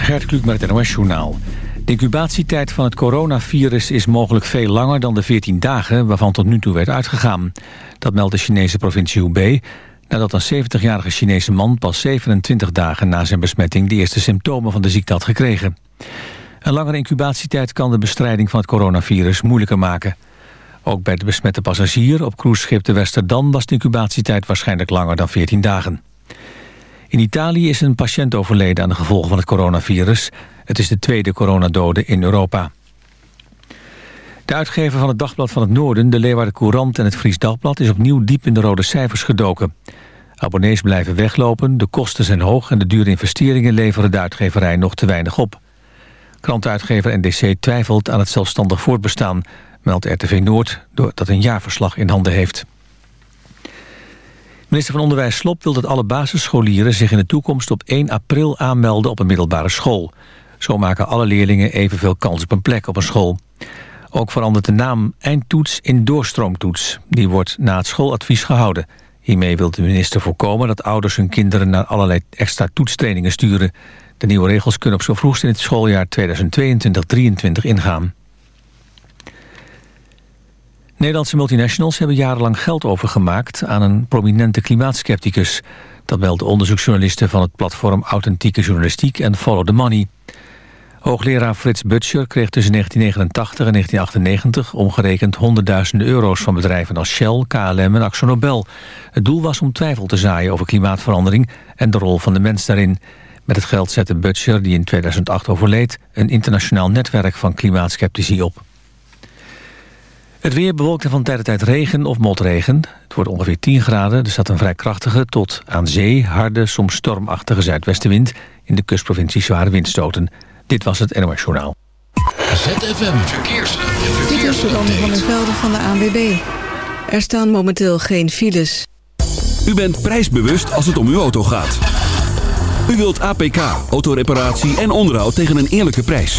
Gert Kluk met het NOS-journaal. De incubatietijd van het coronavirus is mogelijk veel langer dan de 14 dagen... waarvan tot nu toe werd uitgegaan. Dat meldt de Chinese provincie Hubei... nadat een 70-jarige Chinese man pas 27 dagen na zijn besmetting... de eerste symptomen van de ziekte had gekregen. Een langere incubatietijd kan de bestrijding van het coronavirus moeilijker maken. Ook bij de besmette passagier op cruiseschip de Westerdam... was de incubatietijd waarschijnlijk langer dan 14 dagen. In Italië is een patiënt overleden aan de gevolgen van het coronavirus. Het is de tweede coronadode in Europa. De uitgever van het Dagblad van het Noorden, de Leeuwarden Courant en het Fries Dagblad... is opnieuw diep in de rode cijfers gedoken. Abonnees blijven weglopen, de kosten zijn hoog... en de dure investeringen leveren de uitgeverij nog te weinig op. Krantuitgever NDC twijfelt aan het zelfstandig voortbestaan... meldt RTV Noord, dat een jaarverslag in handen heeft. Minister van Onderwijs Slop wil dat alle basisscholieren zich in de toekomst op 1 april aanmelden op een middelbare school. Zo maken alle leerlingen evenveel kans op een plek op een school. Ook verandert de naam eindtoets in doorstroomtoets. Die wordt na het schooladvies gehouden. Hiermee wil de minister voorkomen dat ouders hun kinderen naar allerlei extra toetstrainingen sturen. De nieuwe regels kunnen op zo vroegst in het schooljaar 2022-2023 ingaan. Nederlandse multinationals hebben jarenlang geld overgemaakt... aan een prominente klimaatskepticus. Dat melden onderzoeksjournalisten van het platform Authentieke Journalistiek en Follow the Money. Hoogleraar Frits Butcher kreeg tussen 1989 en 1998 omgerekend honderdduizenden euro's van bedrijven als Shell, KLM en AxoNobel. Het doel was om twijfel te zaaien over klimaatverandering en de rol van de mens daarin. Met het geld zette Butcher, die in 2008 overleed, een internationaal netwerk van klimaatskeptici op. Het weer bewolkt van tijd tot tijd regen of motregen. Het wordt ongeveer 10 graden. Er staat een vrij krachtige tot aan zee harde, soms stormachtige zuidwestenwind. In de kustprovincie zware windstoten. Dit was het NOS Journaal. ZFM Verkeers. Dit is de van der Velden van de ANWB. Er staan momenteel geen files. U bent prijsbewust als het om uw auto gaat. U wilt APK, autoreparatie en onderhoud tegen een eerlijke prijs.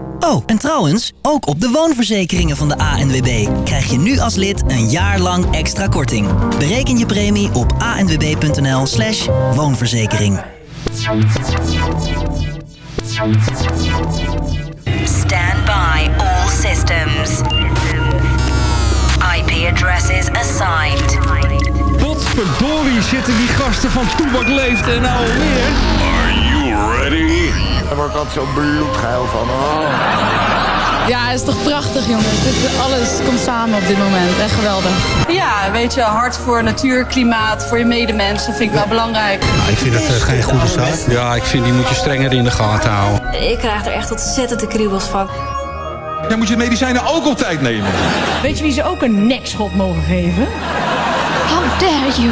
Oh, en trouwens, ook op de woonverzekeringen van de ANWB krijg je nu als lid een jaar lang extra korting. Bereken je premie op anwb.nl slash woonverzekering. Stand by all systems. IP addresses assigned. Potverdorie zitten die gasten van Toebak Leeft en nou alweer. Ready? Daar word ik altijd zo bloedgeil van. Oh. Ja, het is toch prachtig, jongens. Dit, alles komt samen op dit moment. Echt geweldig. Ja, weet je, hard voor natuur, klimaat, voor je medemensen vind ik wel belangrijk. Nou, ik vind dat uh, geen goede zaak. Ja, ik vind die moet je strenger in de gaten houden. Ik krijg er echt ontzettend de kriebels van. Dan moet je medicijnen ook op tijd nemen. Weet je wie ze ook een nekschop mogen geven? How dare you?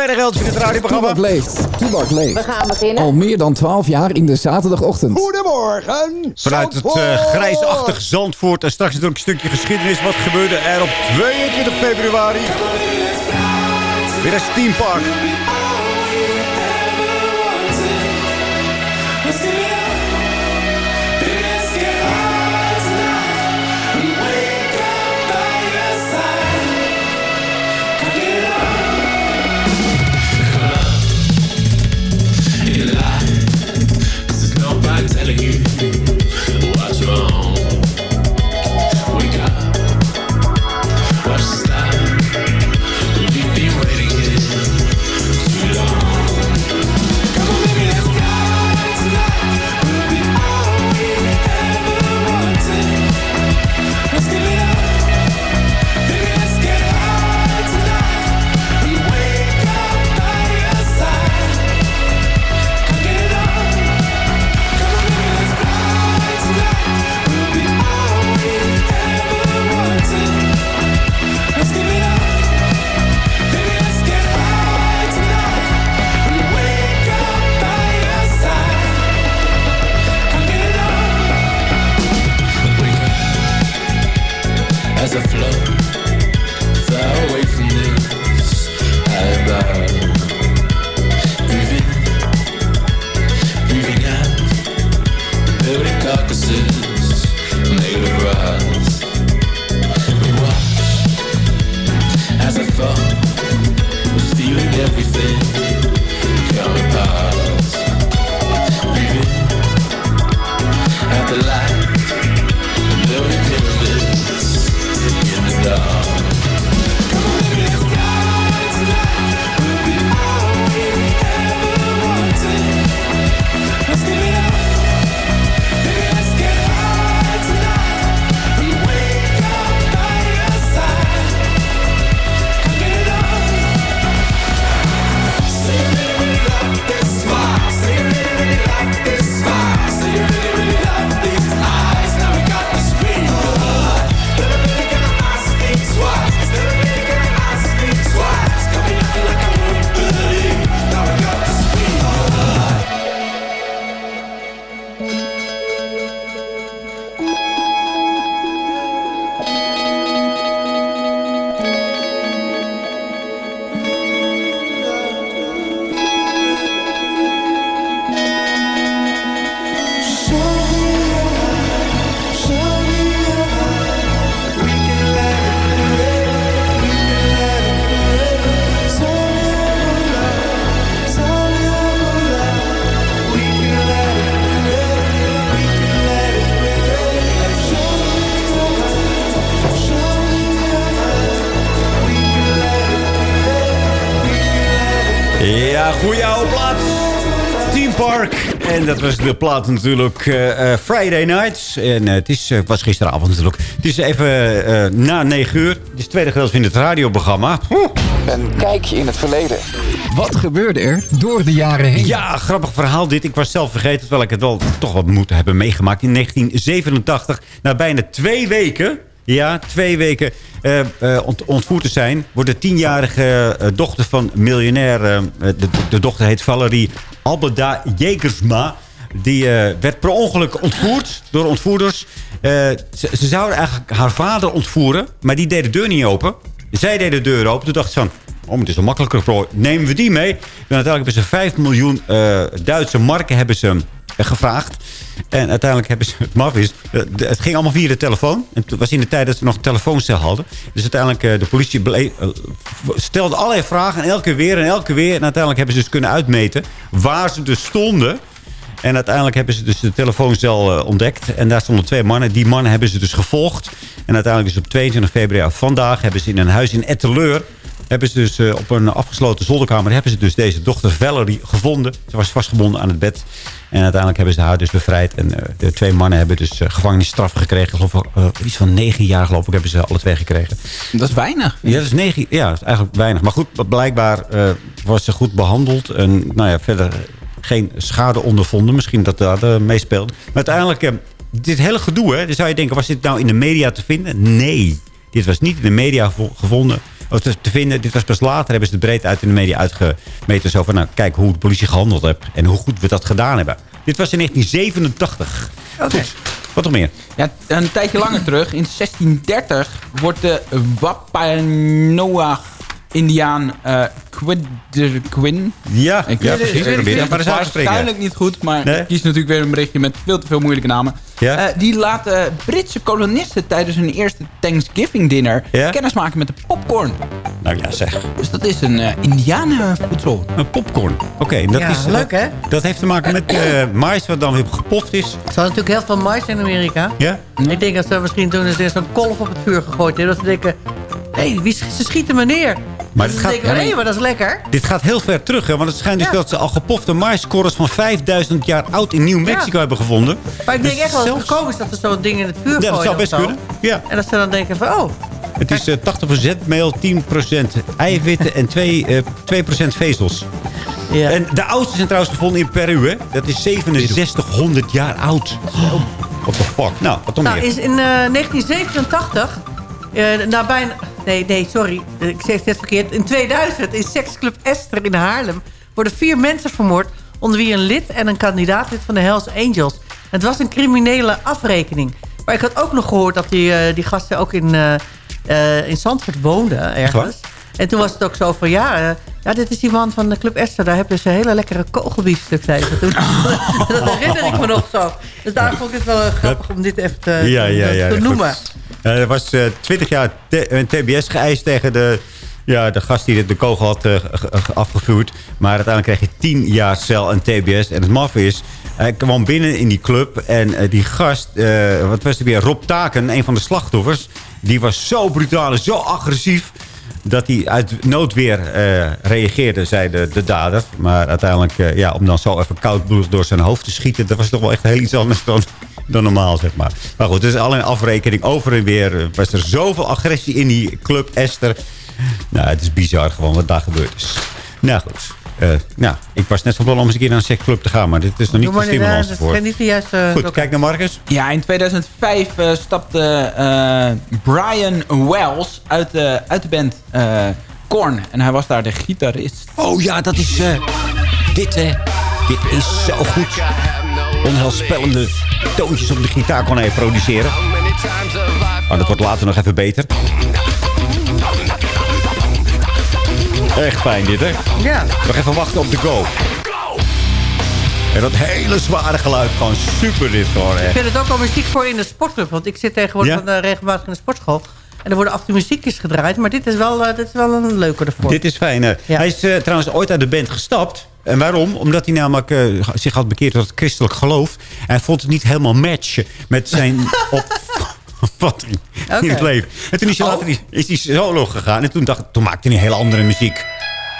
Tweede geldje in het radioprogramma. Toebak leeft. Toebak leeft. We gaan beginnen. Al meer dan 12 jaar in de zaterdagochtend. Goedemorgen. Vanuit het uh, grijsachtig Zandvoort. En straks natuurlijk een stukje geschiedenis. Wat gebeurde er op 22 februari? Weer een Steam En dat was de plaat natuurlijk eh, eh, Friday Nights. En eh, het is, was gisteravond natuurlijk. Het is even eh, na 9 uur. Het is het tweede gedeelte van het radioprogramma. Een kijkje in het verleden. Wat gebeurde er door de jaren heen? Ja, grappig verhaal dit. Ik was zelf vergeten, terwijl ik het wel toch wat moet hebben meegemaakt. In 1987, na bijna twee weken... Ja, twee weken eh, eh, ont- ontvoerd te zijn... wordt de tienjarige eh, dochter van miljonair... de, de dochter heet Valerie Albeda Jegersma... Die werd per ongeluk ontvoerd door ontvoerders. Ze, zouden eigenlijk haar vader ontvoeren... maar die deed de deur niet open. Zij deed de deur open. Toen dacht ze van... Oh, het is een makkelijker prooi. Nemen we die mee? En uiteindelijk hebben ze 5 miljoen Duitse marken hebben ze, gevraagd. En uiteindelijk hebben ze... Het eh, het ging allemaal via de telefoon. En het was in de tijd dat ze nog een telefooncel hadden. Dus uiteindelijk... eh, de politie ble- eh, stelde allerlei vragen. En elke weer en elke weer. En uiteindelijk hebben ze dus kunnen uitmeten... waar ze dus stonden... En uiteindelijk hebben ze dus de telefooncel eh, ontdekt. En daar stonden twee mannen. Die mannen hebben ze dus gevolgd. En uiteindelijk is op 22 februari vandaag... hebben ze in een huis in Etteleur... hebben ze dus eh, op een afgesloten zolderkamer... hebben ze dus deze dochter Valerie gevonden. Ze was vastgebonden aan het bed. En uiteindelijk hebben ze haar dus bevrijd. En eh, de twee mannen hebben dus uh, gevangenisstraf gekregen. Ik geloof, uh, iets van negen jaar geloof ik hebben ze alle twee gekregen. Dat is weinig. Ja, dat is, negen, ja, dat is eigenlijk weinig. Maar goed, blijkbaar was ze goed behandeld. En nou ja, verder geen schade ondervonden. Misschien dat dat uh, meespeelde. Maar uiteindelijk, dit hele gedoe, hè, dan zou je denken... was dit nou in de media te vinden? Nee, dit was niet in de media gevonden. Of te vinden. Dit was pas later, hebben ze het breed uit in de media uitgemeten. Zo van, nou, kijk hoe de politie gehandeld heeft. En hoe goed we dat gedaan hebben. Dit was in 1987. Oké. Okay. Wat nog meer? Ja, een tijdje langer terug. In 1630 wordt de Wapanoa Indiaan uh, Quinn. Ja, ik ja weet- precies. ik Probeer het maar eens het uit te spreken. waarschijnlijk niet goed, maar Nee? ik kies natuurlijk weer een berichtje met veel te veel moeilijke namen. Ja? Eh, die laten Britse kolonisten tijdens hun eerste Thanksgiving dinner Ja? kennis maken met de popcorn. Nou ja, zeg. Dus dat is een uh, indianenvoedsel. Een popcorn. Oké, dat Ja, is... leuk, hè? Dat heeft te maken met eh mais wat dan weer gepoft is. Ze hadden natuurlijk heel veel mais in Amerika. Ja? Ik denk dat ze misschien toen ze zo'n kolf op het vuur gegooid hebben. Dat ze denken, hé, wie sch- ze schieten me neer. Maar het ze gaat- denken, ja, maar- dat is lekker. Dit gaat heel ver terug, hè? Want het schijnt dus Ja. dat ze al gepofte maiskorrels van 5000 jaar oud in Nieuw Mexico Ja. hebben gevonden. Maar ik denk Dus echt wel dat het is dat ze zo'n ding in het vuur gooien. Ja, dat zou best kunnen. Ja. En dat ze dan denken van, oh, Het is eh, 80% meel, 10% eiwitten en 2, eh 2% vezels. En de oudste zijn trouwens gevonden in Peru, hè? Dat is 6700 jaar oud. What the fuck? Nou, wat dan Nou, meer? is in eh, 1987, eh na bijna... Nee, nee, sorry. Ik zeg het net verkeerd. In 2000 in seksclub Esther in Haarlem... worden vier mensen vermoord... onder wie een lid en een kandidaatlid van de Hells Angels. Het was een criminele afrekening. Maar ik had ook nog gehoord dat die, eh, die gasten ook in, eh eh, in Zandvoort woonden ergens. En toen was het ook zo van, ja, eh, ja, dit is die man van de Club Esther. Daar hebben ze hele lekkere kogelbiefstuk, toen. dat herinner ik me nog zo. Dus daar vond ik het wel eh, grappig om dit even te, ja, ja, ja, te noemen. Ja, er was eh 20 jaar t- een TBS geëist tegen de, ja, de gast die de, kogel had eh, ge- ge- afgevuurd. Maar uiteindelijk kreeg je 10 jaar cel en TBS. En het maf is, hij kwam binnen in die club. En eh, die gast, eh, wat was het weer, Rob Taken, een van de slachtoffers. Die was zo brutaal en zo agressief dat hij uit noodweer eh, reageerde, zei de, de dader. Maar uiteindelijk, eh, ja, om dan zo even koudbloedig door zijn hoofd te schieten... dat was toch wel echt heel iets anders dan, dan normaal, zeg maar. Maar goed, het is al een afrekening over en weer. eh, Was er zoveel agressie in die club Esther. Nou, het is bizar gewoon wat daar gebeurd is. Nou goed. Eh, nou, ik was net van plan om eens een keer naar een seksclub te gaan... maar dit is nog niet de stimulans eh, dat voor. is niet de juiste... Goed, kijk naar Marcus. Ja, in 2005 eh, stapte eh, Brian Wells uit de, uit de band eh Korn. En hij was daar de gitarist. Oh ja, dat is... eh, dit, hè. Dit is zo goed. Onheilspellende toontjes op de gitaar kon hij produceren. Maar dat wordt later nog even beter. Echt fijn dit, hè? Ja. Nog even wachten op de go. En dat hele zware geluid, gewoon super dit gewoon, Ik echt. vind het ook wel muziek voor in de sportclub. Want ik zit tegenwoordig Ja? eh, regelmatig in de sportschool. En er worden af en toe muziekjes gedraaid. Maar dit is wel, eh, dit is wel een leuke ervoor. Dit is fijn. hè. Hij is eh, trouwens ooit uit de band gestapt. En waarom? Omdat hij namelijk zich had bekeerd tot het christelijk geloof. En hij vond het niet helemaal matchen met zijn opvatting in het leven. En toen is hij later is hij solo gegaan. En toen, dacht, toen maakte hij een hele andere muziek.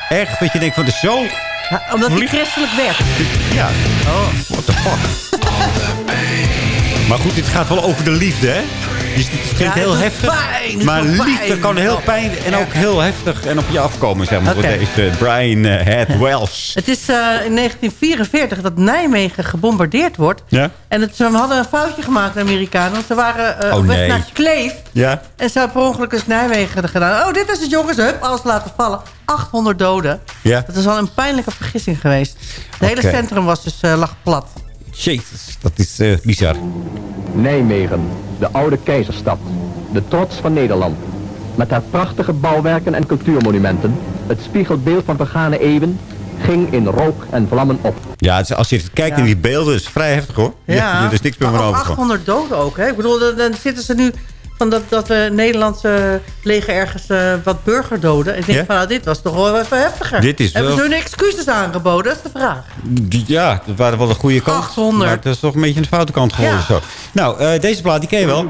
Echt, dat je denkt van de zo... Ja, omdat hij christelijk werd. Ja. Oh, what the fuck. Maar goed, dit gaat wel over de liefde, hè? Dus het klinkt Ja, heel heftig. pijn, maar liefde kan heel pijn en ook heel heftig en op je afkomen, zeg maar. Voor deze Brian eh, Head Wells. Het is eh, in 1944 dat Nijmegen gebombardeerd wordt. Ja? En het, ze hadden een foutje gemaakt, de Amerikanen. Want ze waren Oh, op weg nee. naar Kleef. Ja? En ze hebben per ongeluk eens Nijmegen gedaan. Oh, dit is het jongens. Hup, alles laten vallen. 800 doden. Ja? Dat is al een pijnlijke vergissing geweest. Het hele centrum was dus eh, lag plat. Jezus, dat is eh, bizar. Nijmegen, de oude keizerstad. De trots van Nederland. Met haar prachtige bouwwerken en cultuurmonumenten. Het spiegelbeeld van vergane eeuwen. Ging in rook en vlammen op. Ja, als je kijkt naar die beelden, is het vrij heftig hoor. Ja, er is niks meer maar meer ook over. 800 doden ook. Hè? Ik bedoel, dan zitten ze nu van dat, dat we Nederlandse leger ergens eh, wat burgerdoden. Ik denk Ja? van, nou, dit was toch wel even heftiger. Dit is Hebben wel- ze hun excuses aangeboden? Dat is de vraag. Ja, dat waren wel de goede kant. 800. Maar het is toch een beetje aan de foute kant geworden. Ja. Zo. Nou, eh, deze plaat die ken je wel.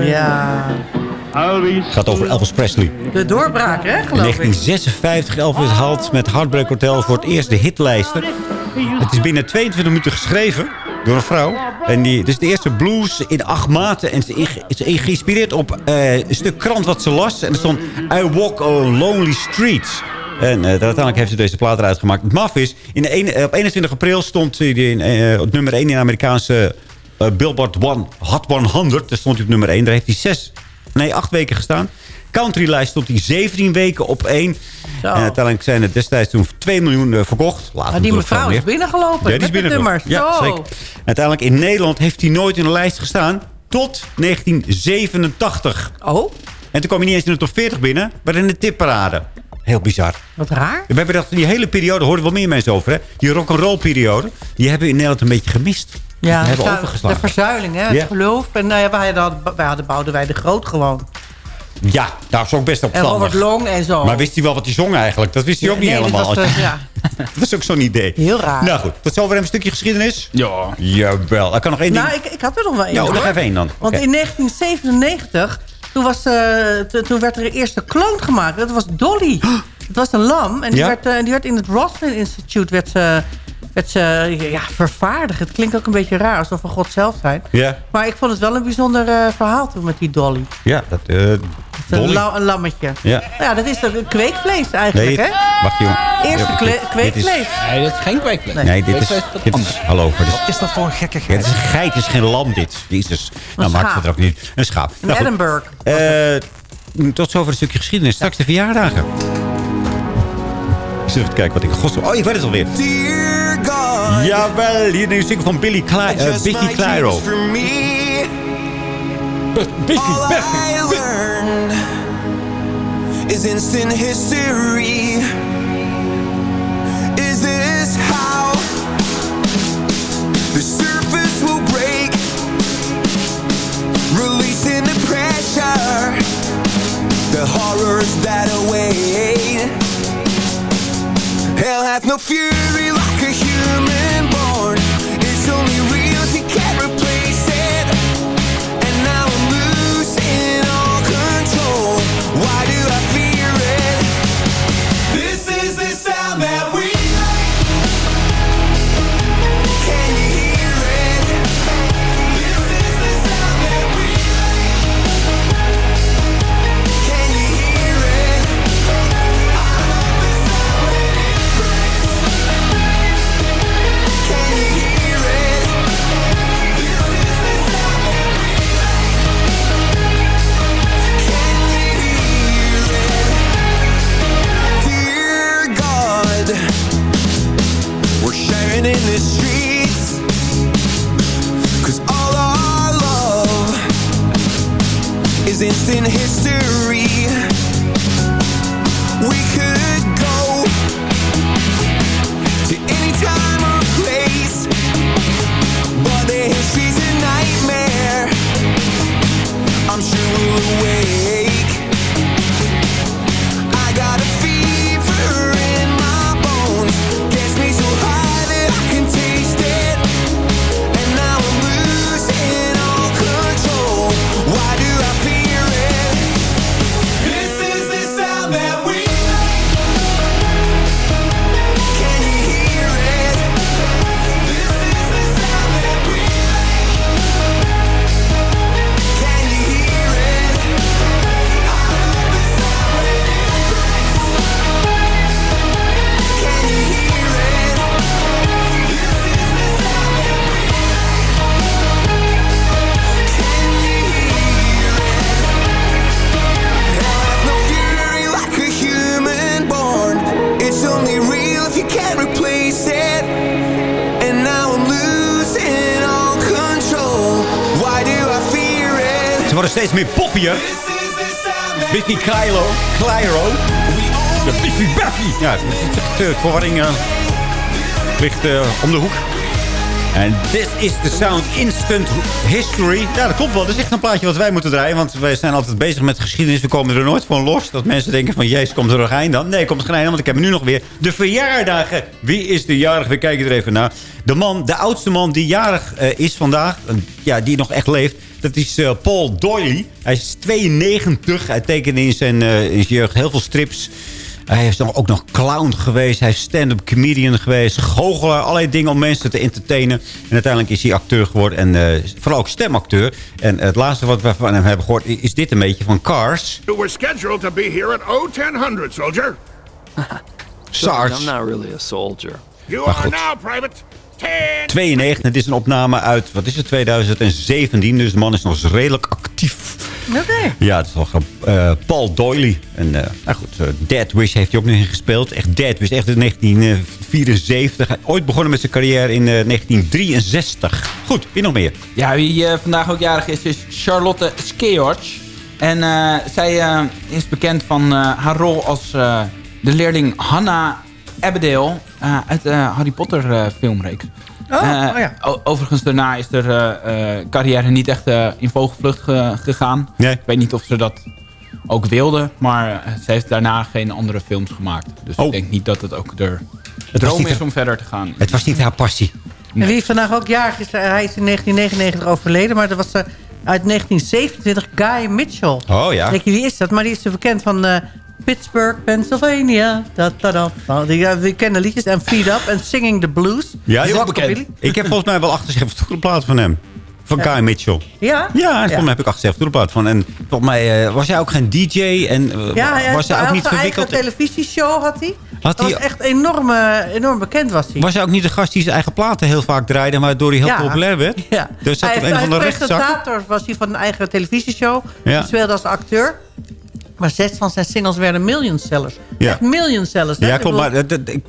Ja. Het gaat over Elvis Presley. De doorbraak, hè, In geloof ik. 1956 Elvis haalt met Heartbreak Hotel voor het eerst de hitlijsten. Het is binnen 22 minuten geschreven door een vrouw. En die, is de eerste blues in acht maten. En het is geïnspireerd op eh, een stuk krant wat ze las. En er stond I walk on lonely streets. En eh, uiteindelijk heeft ze deze plaat eruit gemaakt. Het maf is, in eh, op 21 april stond hij in, op nummer 1 in de Amerikaanse Billboard One, Hot 100. Daar stond hij op nummer 1. Daar heeft hij zes, nee, acht weken gestaan. Countrylijst stond hij 17 weken op 1. En uiteindelijk zijn er destijds toen 2 miljoen eh, verkocht. Later Maar die mevrouw is binnengelopen. Ja, die is binnengelopen. Ja, zeker. Uiteindelijk in Nederland heeft hij nooit in de lijst gestaan. Tot 1987. Oh? En toen kwam hij niet eens in de top 40 binnen, maar in de tipparade. Heel bizar. Wat raar. We hebben dat, die hele periode, hoorden wel meer mensen over, hè? Die rock'n'roll periode, die hebben we in Nederland een beetje gemist. Ja, hebben de- overgeslagen. de verzuiling, hè, het geloof. En nou ja, wij hadden, wij hadden Boudewijn de Groot gewoon. Ja, daar is ook best En opstandig. Robert Long en zo. Maar wist hij wel wat hij zong eigenlijk? Dat wist hij ook niet Nee, dat helemaal. was, eh, ja. dat was ook zo'n idee. Heel raar. Nou goed, tot zover een stukje geschiedenis. Ja. Jawel. Ik kan nog één ding... Nou, ik, ik had er nog wel één. Oh, nog even één dan. Want in 1997, toen, was, eh, toen werd er een eerste kloon gemaakt. Dat was Dolly. Het was een lam. En die, Ja? werd, eh, die werd in het Roslin Institute werd, werd, ze, ja, vervaardigd. Het klinkt ook een beetje raar, alsof we God zelf zijn. Ja, Maar ik vond het wel een bijzonder eh, verhaal toen met die Dolly. ja dat... eh Een, Dolly. la- een lammetje. Ja. Nou ja, dat is toch een kweekvlees eigenlijk, Nee, hè? wacht jongen. Eerste Ja, kle- dit is- kweekvlees. Nee, dat is geen kweekvlees. Nee, dit is... Kweekvlees is wat Dit is hallo. Wat dat voor een ja, gekkigheid? het is een geit, het is geen lam dit. Jezus. Nou, maakt het er ook niet. Een schaap. In Nou. Edinburgh. Eh, tot zover een stukje geschiedenis. Straks de verjaardagen. Ik zit even te kijken wat ik. Oh, ik weet het alweer. Dear God, Jawel, hier een stuk van Billy Cly eh, just Biffy my Clyro. All I learned is instant history. Is this how the surface will break? Releasing the pressure, the horrors that await. Hell hath no fury like a human born. It's only Clyro. De Biffy Buffy. Ja, echt, eh, verwarring eh, ligt eh, om de hoek. En this is the sound instant history. Ja, dat klopt wel. Dat is echt een plaatje wat wij moeten draaien. Want wij zijn altijd bezig met geschiedenis. We komen er nooit van los. Dat mensen denken van, jezus, komt er nog eind dan? Nee, komt er geen eind aan, want ik heb nu nog weer de verjaardagen. Wie is de jarig? We kijken er even naar. De man, de oudste man die jarig is vandaag. ja, die nog echt leeft. Dat is eh, Paul Doyle. Hij is 92. Hij tekende in zijn, eh, in zijn jeugd heel veel strips. Hij is dan ook nog clown geweest. Hij is stand-up comedian geweest. Goochelaar. Allerlei dingen om mensen te entertainen. En uiteindelijk is hij acteur geworden. En eh, vooral ook stemacteur. En het laatste wat we van hem hebben gehoord... is dit een beetje van Cars. You were scheduled to be here at 01000, soldier. SARS. I'm not really a soldier. You are goed. now, Private. 10. 92. Het is een opname uit, wat is het, 2017. Dus de man is nog eens redelijk actief. Oké. Ja, het is wel grappig. Eh, Paul Doyle. En eh, nou goed, eh, Dead Wish heeft hij ook nog in gespeeld. Echt Dead Wish, echt in 1974. Hij ooit begonnen met zijn carrière in eh, 1963. Goed, wie nog meer? Ja, wie vandaag ook jarig is, is Charlotte Skeorch. En eh, zij eh, is bekend van eh, haar rol als eh, de leerling Hannah Abigail eh, uit de Harry Potter eh, filmreeks. Oh, Eh, oh ja. Overigens daarna is er eh, eh, carrière niet echt eh, in vogelvlucht ge- gegaan. Nee. Ik weet niet of ze dat ook wilde, maar eh, ze heeft daarna geen andere films gemaakt. Dus Oh. ik denk niet dat het ook de was droom niet is om verder te gaan. Het was niet haar passie. En wie vandaag ook jarig is, eh, hij is in 1999 overleden. Maar dat was eh, uit 1927 Guy Mitchell. Oh ja. Denk je, wie is dat? Maar die is bekend van eh, Pittsburgh, Pennsylvania. Da, da, da. Nou, die, ja, we kennen liedjes. En Feed Up en Singing the Blues. Ja, Heel bekend. Ik heb volgens mij wel 78 toerenplaten van hem. Van Ja. Guy Mitchell. Ja? Ja, volgens mij heb ik 78 toerenplaten van. En volgens mij eh, was hij ook geen DJ. En eh, Ja, hij was hij had ook niet zijn eigen verwikkeld. televisieshow had hij. Had dat hij- was echt enorm, eh, enorm bekend was hij. Was hij ook niet de gast die zijn eigen platen heel vaak draaide... waardoor hij heel Ja. populair werd? Ja. Zat hij heeft- een van de hij presentator was hij van een eigen televisieshow. Ja. Hij speelde als acteur. Maar zes van zijn singles werden million sellers. Ja. Echt million sellers. Ja, klopt. Maar ik,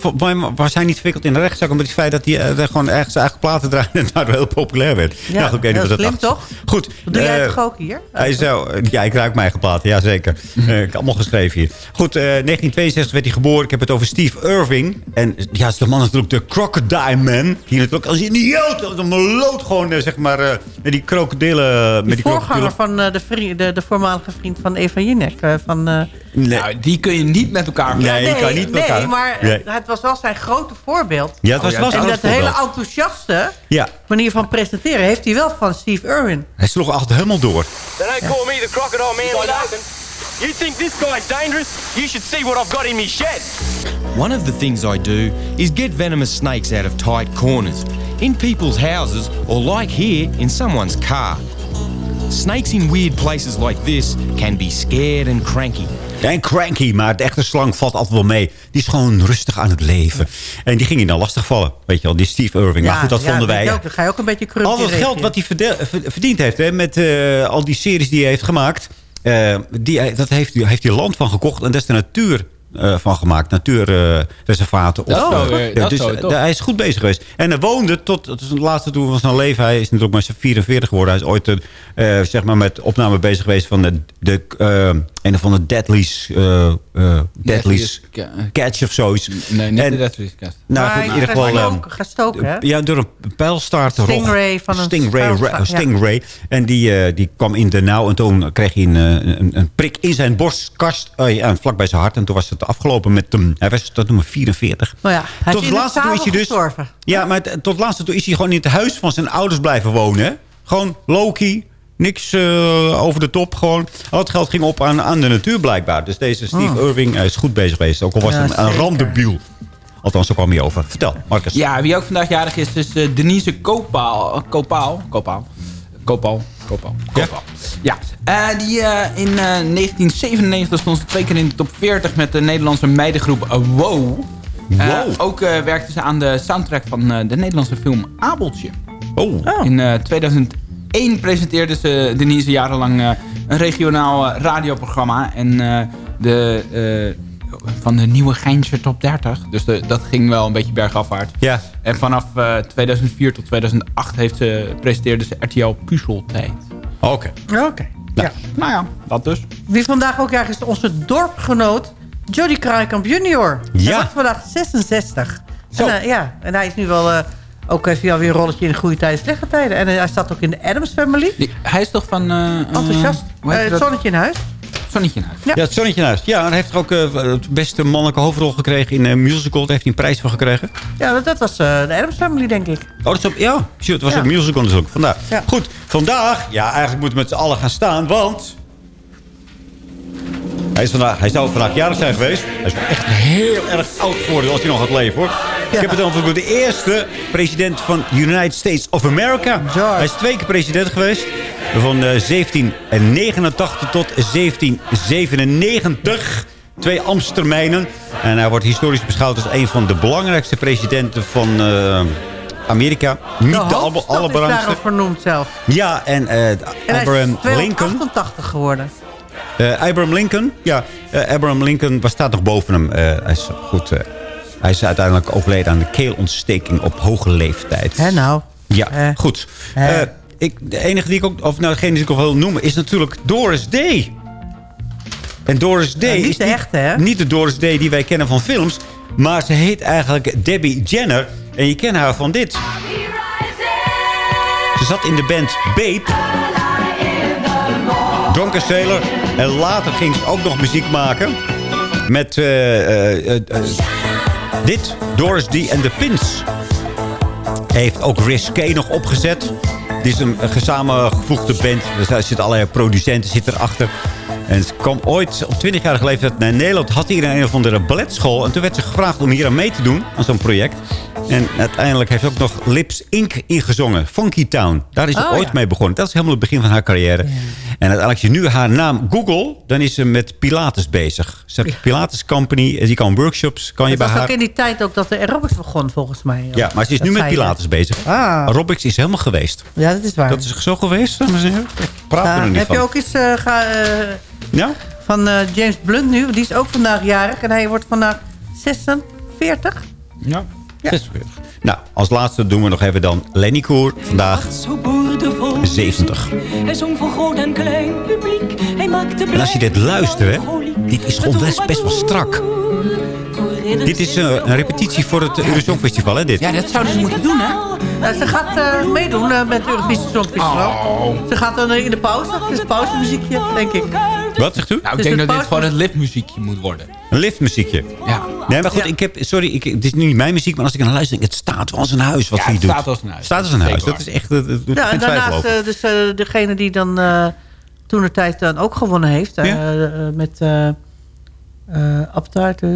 was hij niet verwikkeld in de rechtszaak... omdat het feit dat hij eh, gewoon echt zijn eigen platen draaide... en daardoor heel populair werd. Ja, Nou, dat dacht. toch? Goed. Doe jij eh, toch ook hier? Hij zou, ja, ik ruik mijn eigen platen, ja zeker. Eh, ik heb allemaal geschreven hier. Goed, eh, 1962 werd hij geboren. Ik heb het over Steve Irving. En ja, is de man natuurlijk de Crocodile Man. Hier natuurlijk als idioot, als een meloot gewoon, zeg maar, met die krokodillen. met Die die voorganger krokodillen. van de, de, de voormalige vriend van Eva Jinek. Van, eh, Nee. Nou, die kun je niet met elkaar Nee, vergelijken. die kan niet met nee, elkaar. maar Nee. eh, het was wel zijn grote voorbeeld. Ja, het was wel zijn En grote dat hele enthousiaste Ja, manier van presenteren heeft hij wel van Steve Irwin. hij sloeg altijd helemaal door. They don't call me the crocodile man or nothing. You think this guy's dangerous? You should see what I've got in me shed. One of the things I do is get venomous snakes out of tight corners, in people's houses, or like here, in someone's car. Snakes in weird places like this can be scared and cranky. En cranky, maar de echte slang valt altijd wel mee. Die is gewoon rustig aan het leven. En die ging je dan lastigvallen. Weet je wel, die Steve Irving. maar goed, dat ja, vonden wij. ook, dan ga je ook een beetje Al dat geld wat hij verdiend heeft hè, met eh, al die series die hij heeft gemaakt... eh, die, dat heeft, hij- heeft hij land van gekocht en daar is de natuur eh, van gemaakt. Natuurreservaten. Ja, is dus, eh, hij is goed bezig geweest. En hij woonde tot het is het laatste toe van zijn leven. Hij is natuurlijk maar zijn 44 geworden. Hij is ooit zeg maar met opname bezig geweest van de, de, eh, een of andere Deadly's, eh, eh, Deadly's Catch of zoiets. Nee, niet En- de Deadly's Cast. Nou, goed, in ieder hij geval... gestoken, ehm, hè? ja, door een pijlstaart. Stingray van een Stingray, ja. Stingray. En die, eh, die kwam in de nauw. En toen kreeg hij een, een, een prik in zijn borstkast. ja, vlak bij zijn hart. En toen was het afgelopen met hem. Hij was tot nummer 44. Nou ja, hij tot is het laatste het toe is hij dus. gestorven. Ja, maar het- tot het laatste toe is hij gewoon in het huis van zijn ouders blijven wonen. hè. Gewoon Loki. Niks eh, over de top. Gewoon. Al het geld ging op aan, aan de natuur blijkbaar. Dus deze Steve Oh. Irving hij is goed bezig geweest. Ook al was Ja, hij een, een randebiel. Althans, zo kwam hij over. Vertel, Marcus. Ja, wie ook vandaag jarig is, is eh, Denise Kopaal. eh, Kopaal. Kopaal. Kopaal. Kopaal. Ja. Eh, die eh, in eh, 1997 stond ze twee keer in de top 40 met de Nederlandse meidengroep eh, Wow. Eh, Wow. ook eh, werkte ze aan de soundtrack van eh, de Nederlandse film Abeltje. Oh. In eh, 2001 presenteerde ze Denise jarenlang eh, een regionaal eh, radioprogramma. En eh, de, eh, van de nieuwe Geintje Top 30. Dus de, dat ging wel een beetje bergafwaarts. Ja. En vanaf eh, 2004 tot 2008 heeft ze, presenteerde ze RTL Puzzeltijd. Oké. Oké. Ja. Nou ja, dat dus. Wie vandaag ook jarig is, onze dorpgenoot Jody Kraaikamp junior. Ja. Hij wordt vandaag 66. Zo. En, eh, ja, en hij is nu wel... eh, ook heeft hij alweer een rolletje in goede tijden, slechte tijden. En eh, hij staat ook in de Adams Family. Die- hij is toch van... eh, eh, Enthousiast. Eh, het zonnetje in huis. Zonnetje in huis. Ja. Ja, het Zonnetje in Huis. Ja, hij heeft er ook eh, het beste mannelijke hoofdrol gekregen in een musical. Daar heeft hij een prijs voor gekregen. Ja, dat, dat was eh, de Adams Family, denk ik. Oh, dat is op, ja, het was Ja. een musical natuurlijk. Vandaar. Ja. Goed, vandaag, ja, eigenlijk moeten we met z'n allen gaan staan, want... Hij, is vandaag, hij zou vandaag jarig zijn geweest. Hij is echt heel erg oud geworden als hij nog gaat leven, hoor. Ik heb het dan over de eerste president van United States of America. George. Hij is twee keer president geweest. Van eh, 1789 tot 1797. Twee ambtstermijnen. En hij wordt historisch beschouwd als een van de belangrijkste presidenten van eh, Amerika. Niet de, alle, hoofdstad is allerbelangrijkste. daarop vernoemd zelf. Ja, en eh, En hij Abraham is Lincoln. 288 geworden. Eh, Abraham Lincoln, ja. eh, Abraham Lincoln was staat nog boven hem. Eh, hij is goed. hij is uiteindelijk overleden aan de keelontsteking op hoge leeftijd. Hè nou. Ja, goed. Ik, de enige die ik ook, of nou, degene die ik ook wil noemen, is natuurlijk Doris Day. En Doris Day niet is de echte, hè? Niet de Doris Day die wij kennen van films. Maar ze heet eigenlijk Debbie Jenner. En je kent haar van dit. Ze zat in de band Babe. Drunken Sailor. En later ging ze ook nog muziek maken. Met eh, eh, eh, dit. Doris D en de Pins. Heeft ook Risqué nog opgezet. Dit is een, samengevoegde band. Er zitten allerlei producenten zitten erachter. En ze kwam ooit op 20-jarige leeftijd naar Nederland. Had hier een of andere balletschool. En toen werd ze gevraagd om hier aan mee te doen. Aan zo'n project. En uiteindelijk heeft ze ook nog Lips Inc. ingezongen. Funky Town. Daar is ze Oh, ooit ja. mee begonnen. Dat is helemaal het begin van haar carrière. En uiteindelijk als je nu haar naam Google, dan is ze met Pilates bezig. Ze heeft Pilates Company. En die kan workshops. Kan je Het bij was haar... ook in die tijd ook dat de aerobics begon, volgens mij. Ja, maar ze is Dat nu met je. Pilates bezig. Ah. Aerobics is helemaal geweest. Ja, dat is waar. Dat is zo geweest, zeggen? Ik praat er nog niet heb van. je ook eens eh, ga, eh, Ja? van eh, James Blunt nu? Die is ook vandaag jarig en hij wordt vandaag 46. Ja. 46. Nou, als laatste doen we nog even dan Lenny Koer. Vandaag 70. Hij zong voor groot en klein publiek. Hij maakte En als je dit luistert, hè, dit is gewoon best, best wel strak. Dit is eh, een repetitie voor het Eurosong Festival, hè, dit? Ja, dat zouden ze moeten doen, hè? Nou, ze gaat eh, meedoen eh, met het Eurovisie Songfestival. Oh. Ze gaat dan eh, in de pauze. Het is pauzemuziekje, denk ik. Wat zegt u? Nou, ik Dus denk het dat dit gewoon het liftmuziekje moet worden. Een liftmuziekje. Ja. Nee, maar goed, ik heb, sorry, ik, het is nu niet mijn muziek, maar als ik naar luister, denk ik, het staat wel als een huis wat Ja, hij het doet. staat als een huis. staat als een huis. Dat is echt, dat, Ja, en daarnaast over. eh, dus, eh, degene die dan eh, toen de tijd dan ook gewonnen heeft. Ja. met eh eh Abtaart, eh,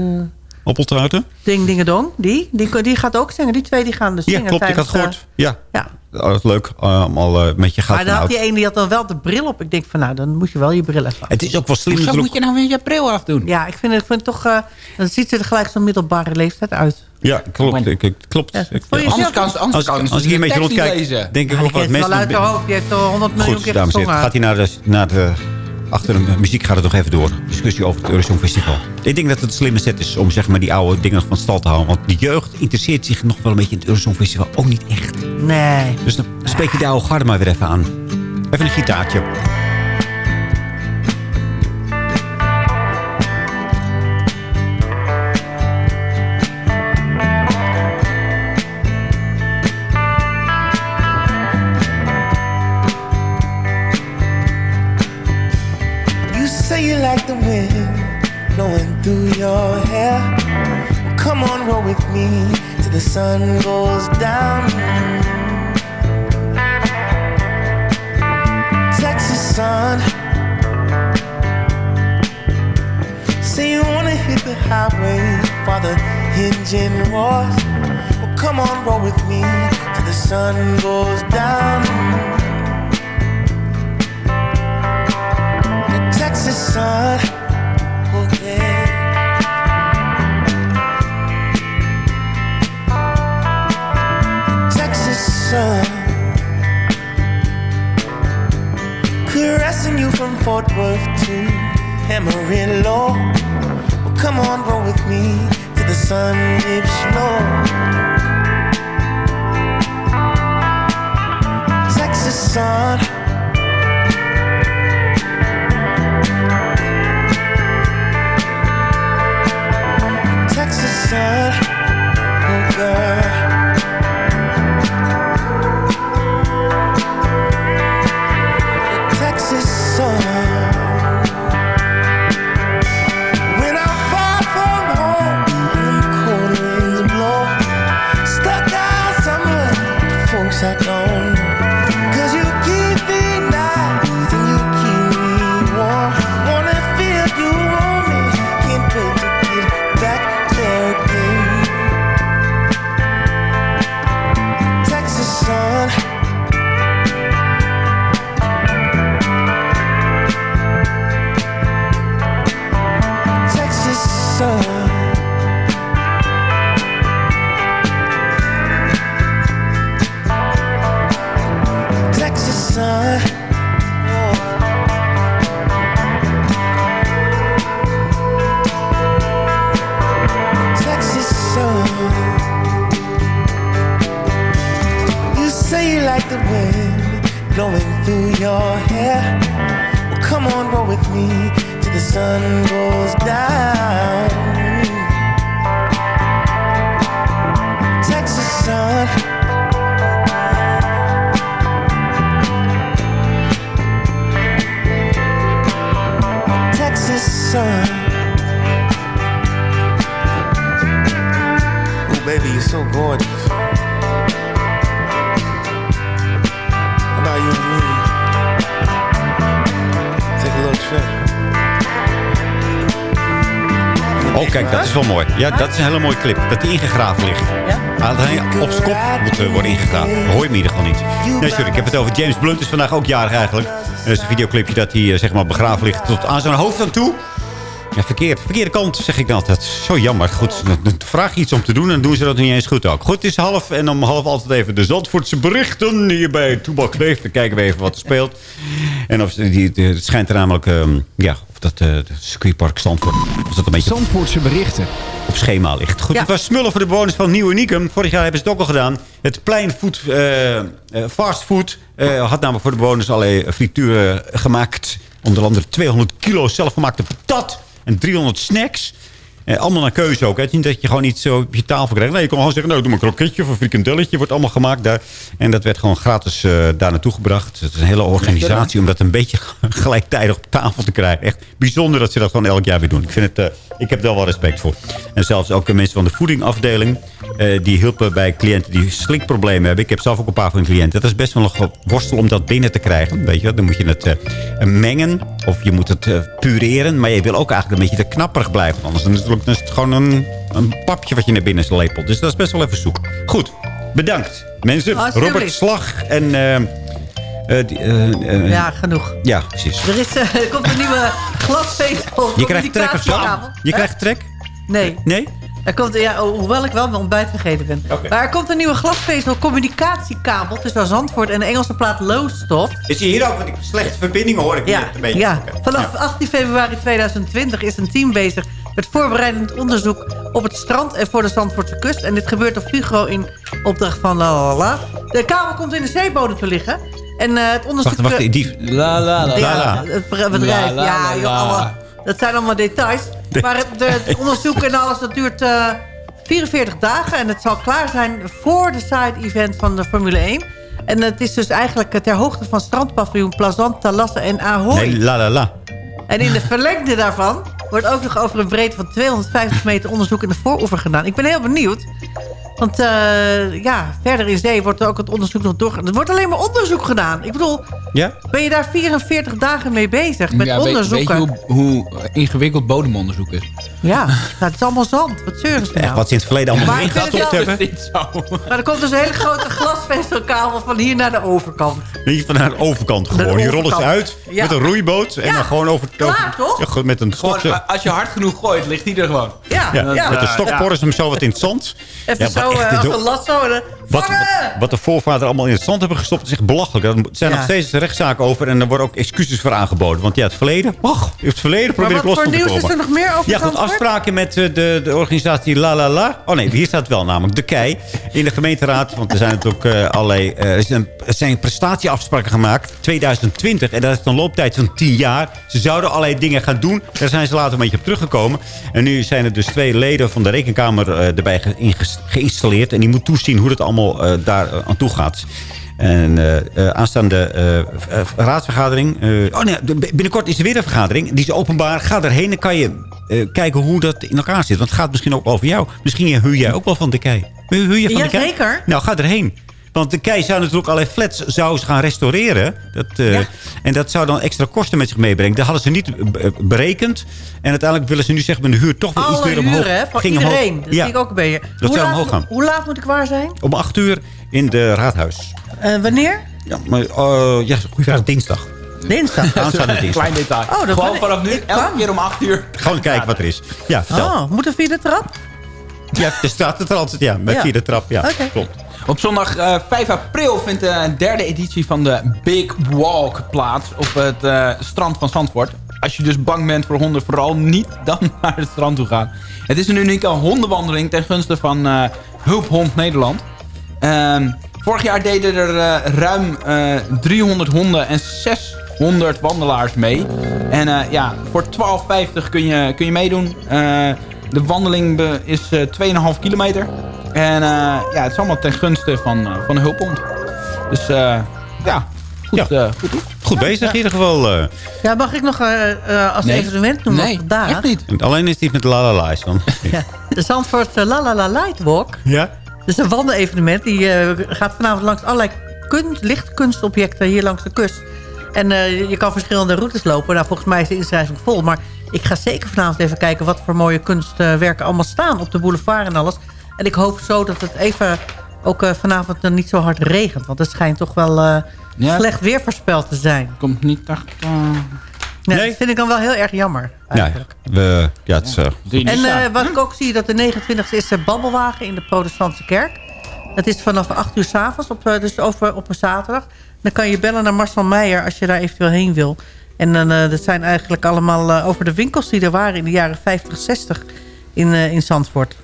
Appeltruiten? Ding Dingedong. Die, die, die gaat ook zingen. Die twee die gaan dus Ja, zingen. klopt, ik had gehoord. eh, Ja. ja. Oh, dat is leuk. Uh, allemaal eh, met je gaat maar dan had die ene die had dan wel de bril op. Ik denk van nou, dan moet je wel je bril even af. Het is ook wel slim Hoezo natuurlijk. moet je nou weer je bril afdoen? Ja, ik vind het, ik vind het toch... eh, dan ziet ze er gelijk zo'n middelbare leeftijd uit. Ja, klopt. Ik, ik- klopt. Ja, Ik- je Anders kan, anders als, als, ik hier een de beetje rondkijk, lezen. denk ik Ja, ook die wat mensen... wel uit haar hoofd. Die heeft al 100 miljoen Goed, keer dames en gezongen. heren. Gaat hij naar de, naar de... Achter de muziek gaat het nog even door. Discussie over het Eurosong Festival. Ik denk dat het een slimme set is om zeg maar, die oude dingen van stal te houden. Want de jeugd interesseert zich nog wel een beetje in het Eurosong Festival. Ook niet echt. Nee. Dus dan spreek je de oude garde maar weer even aan. Even een gitaartje. Your hair. Well, come on, roll with me till the sun goes down. Texas sun. Say you wanna hit the highway the engine roars. Well, come on, roll with me till the sun goes down. Fort Worth to Amarillo. Well, come on, roll with me till the sun dips low. Texas sun. Texas sun, oh girl. Texas sun. Is wel mooi. Ja, dat is een hele mooie clip. Dat die ingegraven ligt. Ja? Dat hij op zijn kop moet worden ingegraven. Hoor je me in ieder geval niet. Nee, sorry, ik heb het over James Blunt. is vandaag ook jarig eigenlijk. Er is een videoclipje dat hij eh, zeg maar begraven ligt tot aan zijn hoofd aan toe. Ja, verkeerd. Verkeerde kant, zeg ik dan altijd. Zo jammer. Goed, vraag iets om te doen en doen ze dat niet eens goed ook. Goed, het is half en om half altijd even de Zandvoortse berichten hier bij Toebak Leeft. Dan kijken we even wat er speelt. En of, die, die- het schijnt er namelijk, ehm, ja, of dat de circuitpark Zandvoort, of dat een beetje Zandvoortse berichten. op schema ligt. Goed, Ja. het was smullen voor de bewoners van Nieuw Unicum. Vorig jaar hebben ze het ook al gedaan. Het plein food, eh, eh, fastfood had namelijk voor de bewoners allerlei frituren gemaakt. Onder andere 200 kilo zelfgemaakte patat en 300 snacks. Eh, allemaal naar keuze ook. Hè. Niet dat je gewoon iets zo op je tafel krijgt. Nee, je kon gewoon zeggen, nou, doe maar een kroketje of een frikandelletje. Wordt allemaal gemaakt daar. En dat werd gewoon gratis eh, daar naartoe gebracht. Het is een hele organisatie om dat een beetje gelijktijdig op tafel te krijgen. Echt bijzonder dat ze dat gewoon elk jaar weer doen. Ik, vind het, eh, ik heb er wel respect voor. En zelfs ook mensen van de voedingafdeling... eh, die hielpen bij cliënten die slikproblemen hebben. Ik heb zelf ook een paar van de cliënten. Dat is best wel een worstel om dat binnen te krijgen. Weet je, wel. dan moet je het eh, mengen of je moet het eh, pureren. Maar je wil ook eigenlijk een beetje te knapperig blijven. Anders dan is het, dan is het gewoon een, een papje wat je naar binnen lepelt. Dus dat is best wel even zoek. Goed, bedankt mensen. Alsjeblieft. Robert Slag en... die, Ja, genoeg. ja, precies. Er, is, er komt een nieuwe glasvezel. Je krijgt trek of zo? Je krijgt trek? Nee. Nee? Er komt, ja, hoewel ik wel mijn ontbijt vergeten ben. Maar er komt een nieuwe glasvezel communicatiekabel tussen Zandvoort en de Engelse plaat Lowestoft. Is hier ook? Die slechte verbindingen hoor ik Ja, net een beetje. ja. Vanaf 18 februari 2020 is een team bezig met voorbereidend onderzoek op het strand en voor de Zandvoortse kust. En dit gebeurt op Fugro in opdracht van la la la. De kabel komt in de zeebodem te liggen. En eh, het onderzoek... Wacht, wacht, die... La la la. Ja, la. het bedrijf. La, la, ja, joh, dat zijn allemaal details. Maar het, de- het onderzoek en alles, dat duurt eh, 44 dagen. En het zal klaar zijn voor de side-event van de Formule 1. En het is dus eigenlijk ter hoogte van strandpaviljoen Plazant, Talasse en Ahoy. Nee, la la la. En in de verlengde daarvan wordt ook nog over een breedte van 250 meter onderzoek in de vooroever gedaan. Ik ben heel benieuwd. Want eh, ja, verder in zee wordt ook het onderzoek nog doorgegaan. Er wordt alleen maar onderzoek gedaan. Ik bedoel, Ja? ben je daar 44 dagen mee bezig met Ja, weet- onderzoeken? Weet je hoe, hoe ingewikkeld bodemonderzoek is? Ja, nou, het is allemaal zand. Wat zeuren ze Echt, nou? wat ze in het verleden allemaal Maar gestopt het wel- hebben. Niet zo. Maar er komt dus een hele grote glasvezelkabel van hier naar de overkant. Niet van naar de overkant gewoon. de Je rollen ze uit Ja. met een roeiboot. En Ja. dan gewoon over... Klaar, over- toch? Ja, goed, met een a- als je hard genoeg gooit, ligt hij er gewoon. Ja, Ja, ja. met een Ja. stok porren ze hem zo wat in het zand. Even Ja, zo dit- als een lasso. En dan, Wat, wat, wat de voorvader allemaal in het zand hebben gestopt, is echt belachelijk. Er zijn Ja. nog steeds rechtszaken over en er worden ook excuses voor aangeboden. Want ja, het verleden, mag. Het verleden probeer Maar ik wat los voor te nieuws komen. is er nog meer over Ja, goed, afspraken met eh, de, de organisatie La La La. Oh nee, hier staat wel namelijk de KEI in de gemeenteraad. Want er zijn natuurlijk eh, allerlei... eh, er, zijn, prestatieafspraken gemaakt, 2020. En dat heeft een looptijd van 10 jaar. Ze zouden allerlei dingen gaan doen. Daar zijn ze later een beetje op teruggekomen. En nu zijn er dus twee leden van de rekenkamer erbij ge- geïnstalleerd. En die moet toezien hoe het allemaal eh, daar eh, aan toe gaat. En eh, aanstaande eh, raadsvergadering... oh nee, binnenkort is er weer een vergadering. Die is openbaar. Ga erheen en kan je kijken hoe dat in elkaar zit. Want het gaat misschien ook over jou. Misschien huur jij ook wel van de kei. Huur je van de kei? Jazeker. Nou, ga erheen. Want de kei zou natuurlijk allerlei flats zou ze gaan restaureren. Dat, eh, En dat zou dan extra kosten met zich meebrengen. Dat hadden ze niet eh, berekend. En uiteindelijk willen ze nu zeggen... met de huur toch weer iets Alle meer omhoog. huren, hè? Voor Ging iedereen. omhoog. Dat Ja, zie ik ook een beetje. Dat hoe, zou laat, omhoog gaan. hoe laat moet ik waar zijn? om acht uur in de raadhuis. Eh, wanneer? Ja, maar uh, ja, goeie vraag. Dinsdag. Dinsdag. Aanstaande dinsdag. Klein detail. Oh, dat Gewoon vanaf nu, elke kwam. keer om 8 uur. Gewoon kijken wat er is. Ja, vertel. Oh, moet er via de trap? Ja, er staat het er altijd. Ja, met Ja. via de trap. Ja, Oké. klopt. Op zondag eh, 5 april vindt de derde editie van de Big Walk plaats op het eh, strand van Zandvoort. Als je dus bang bent voor honden, vooral niet dan naar het strand toe gaan. Het is een unieke hondenwandeling ten gunste van eh, Hulphond Nederland. Ehm, vorig jaar deden er eh, ruim eh, 300 honden en zes 100 wandelaars mee. En eh, ja, voor 12,50 kun je, kun je meedoen. Eh, de wandeling is eh 2,5 kilometer. En eh, ja, het is allemaal ten gunste van, eh, van de hulphond. Dus eh, ja, goed, eh, goed. Goed bezig in ieder geval. eh. Ja, mag ik nog eh, eh, als Nee. evenement noemen Nee, vandaag? echt niet. Alleen is het niet met la la la's dan. Ja, de Zandvoort eh, La La La Lightwalk. Ja? Dat is een wandelevenement. Die eh, gaat vanavond langs allerlei kunst, lichtkunstobjecten hier langs de kust. En eh, je kan verschillende routes lopen. Nou, volgens mij is de inschrijving vol. Maar ik ga zeker vanavond even kijken... wat voor mooie kunstwerken allemaal staan op de boulevard en alles. En ik hoop zo dat het even ook eh, vanavond dan niet zo hard regent. Want het schijnt toch wel eh, Ja. slecht weer voorspeld te zijn. Komt niet echt... eh, Nee, Dat vind ik dan wel heel erg jammer. Ja, we, ja, het is... eh, En eh, wat ik ook zie, dat de 29e is de babbelwagen in de protestantse kerk. Dat is vanaf 8 uur s'avonds, op, dus over, op een zaterdag. Dan kan je bellen naar Marcel Meijer als je daar eventueel heen wil. En dan, eh, dat zijn eigenlijk allemaal eh, over de winkels die er waren in de jaren 50, 60 in, eh, in Zandvoort.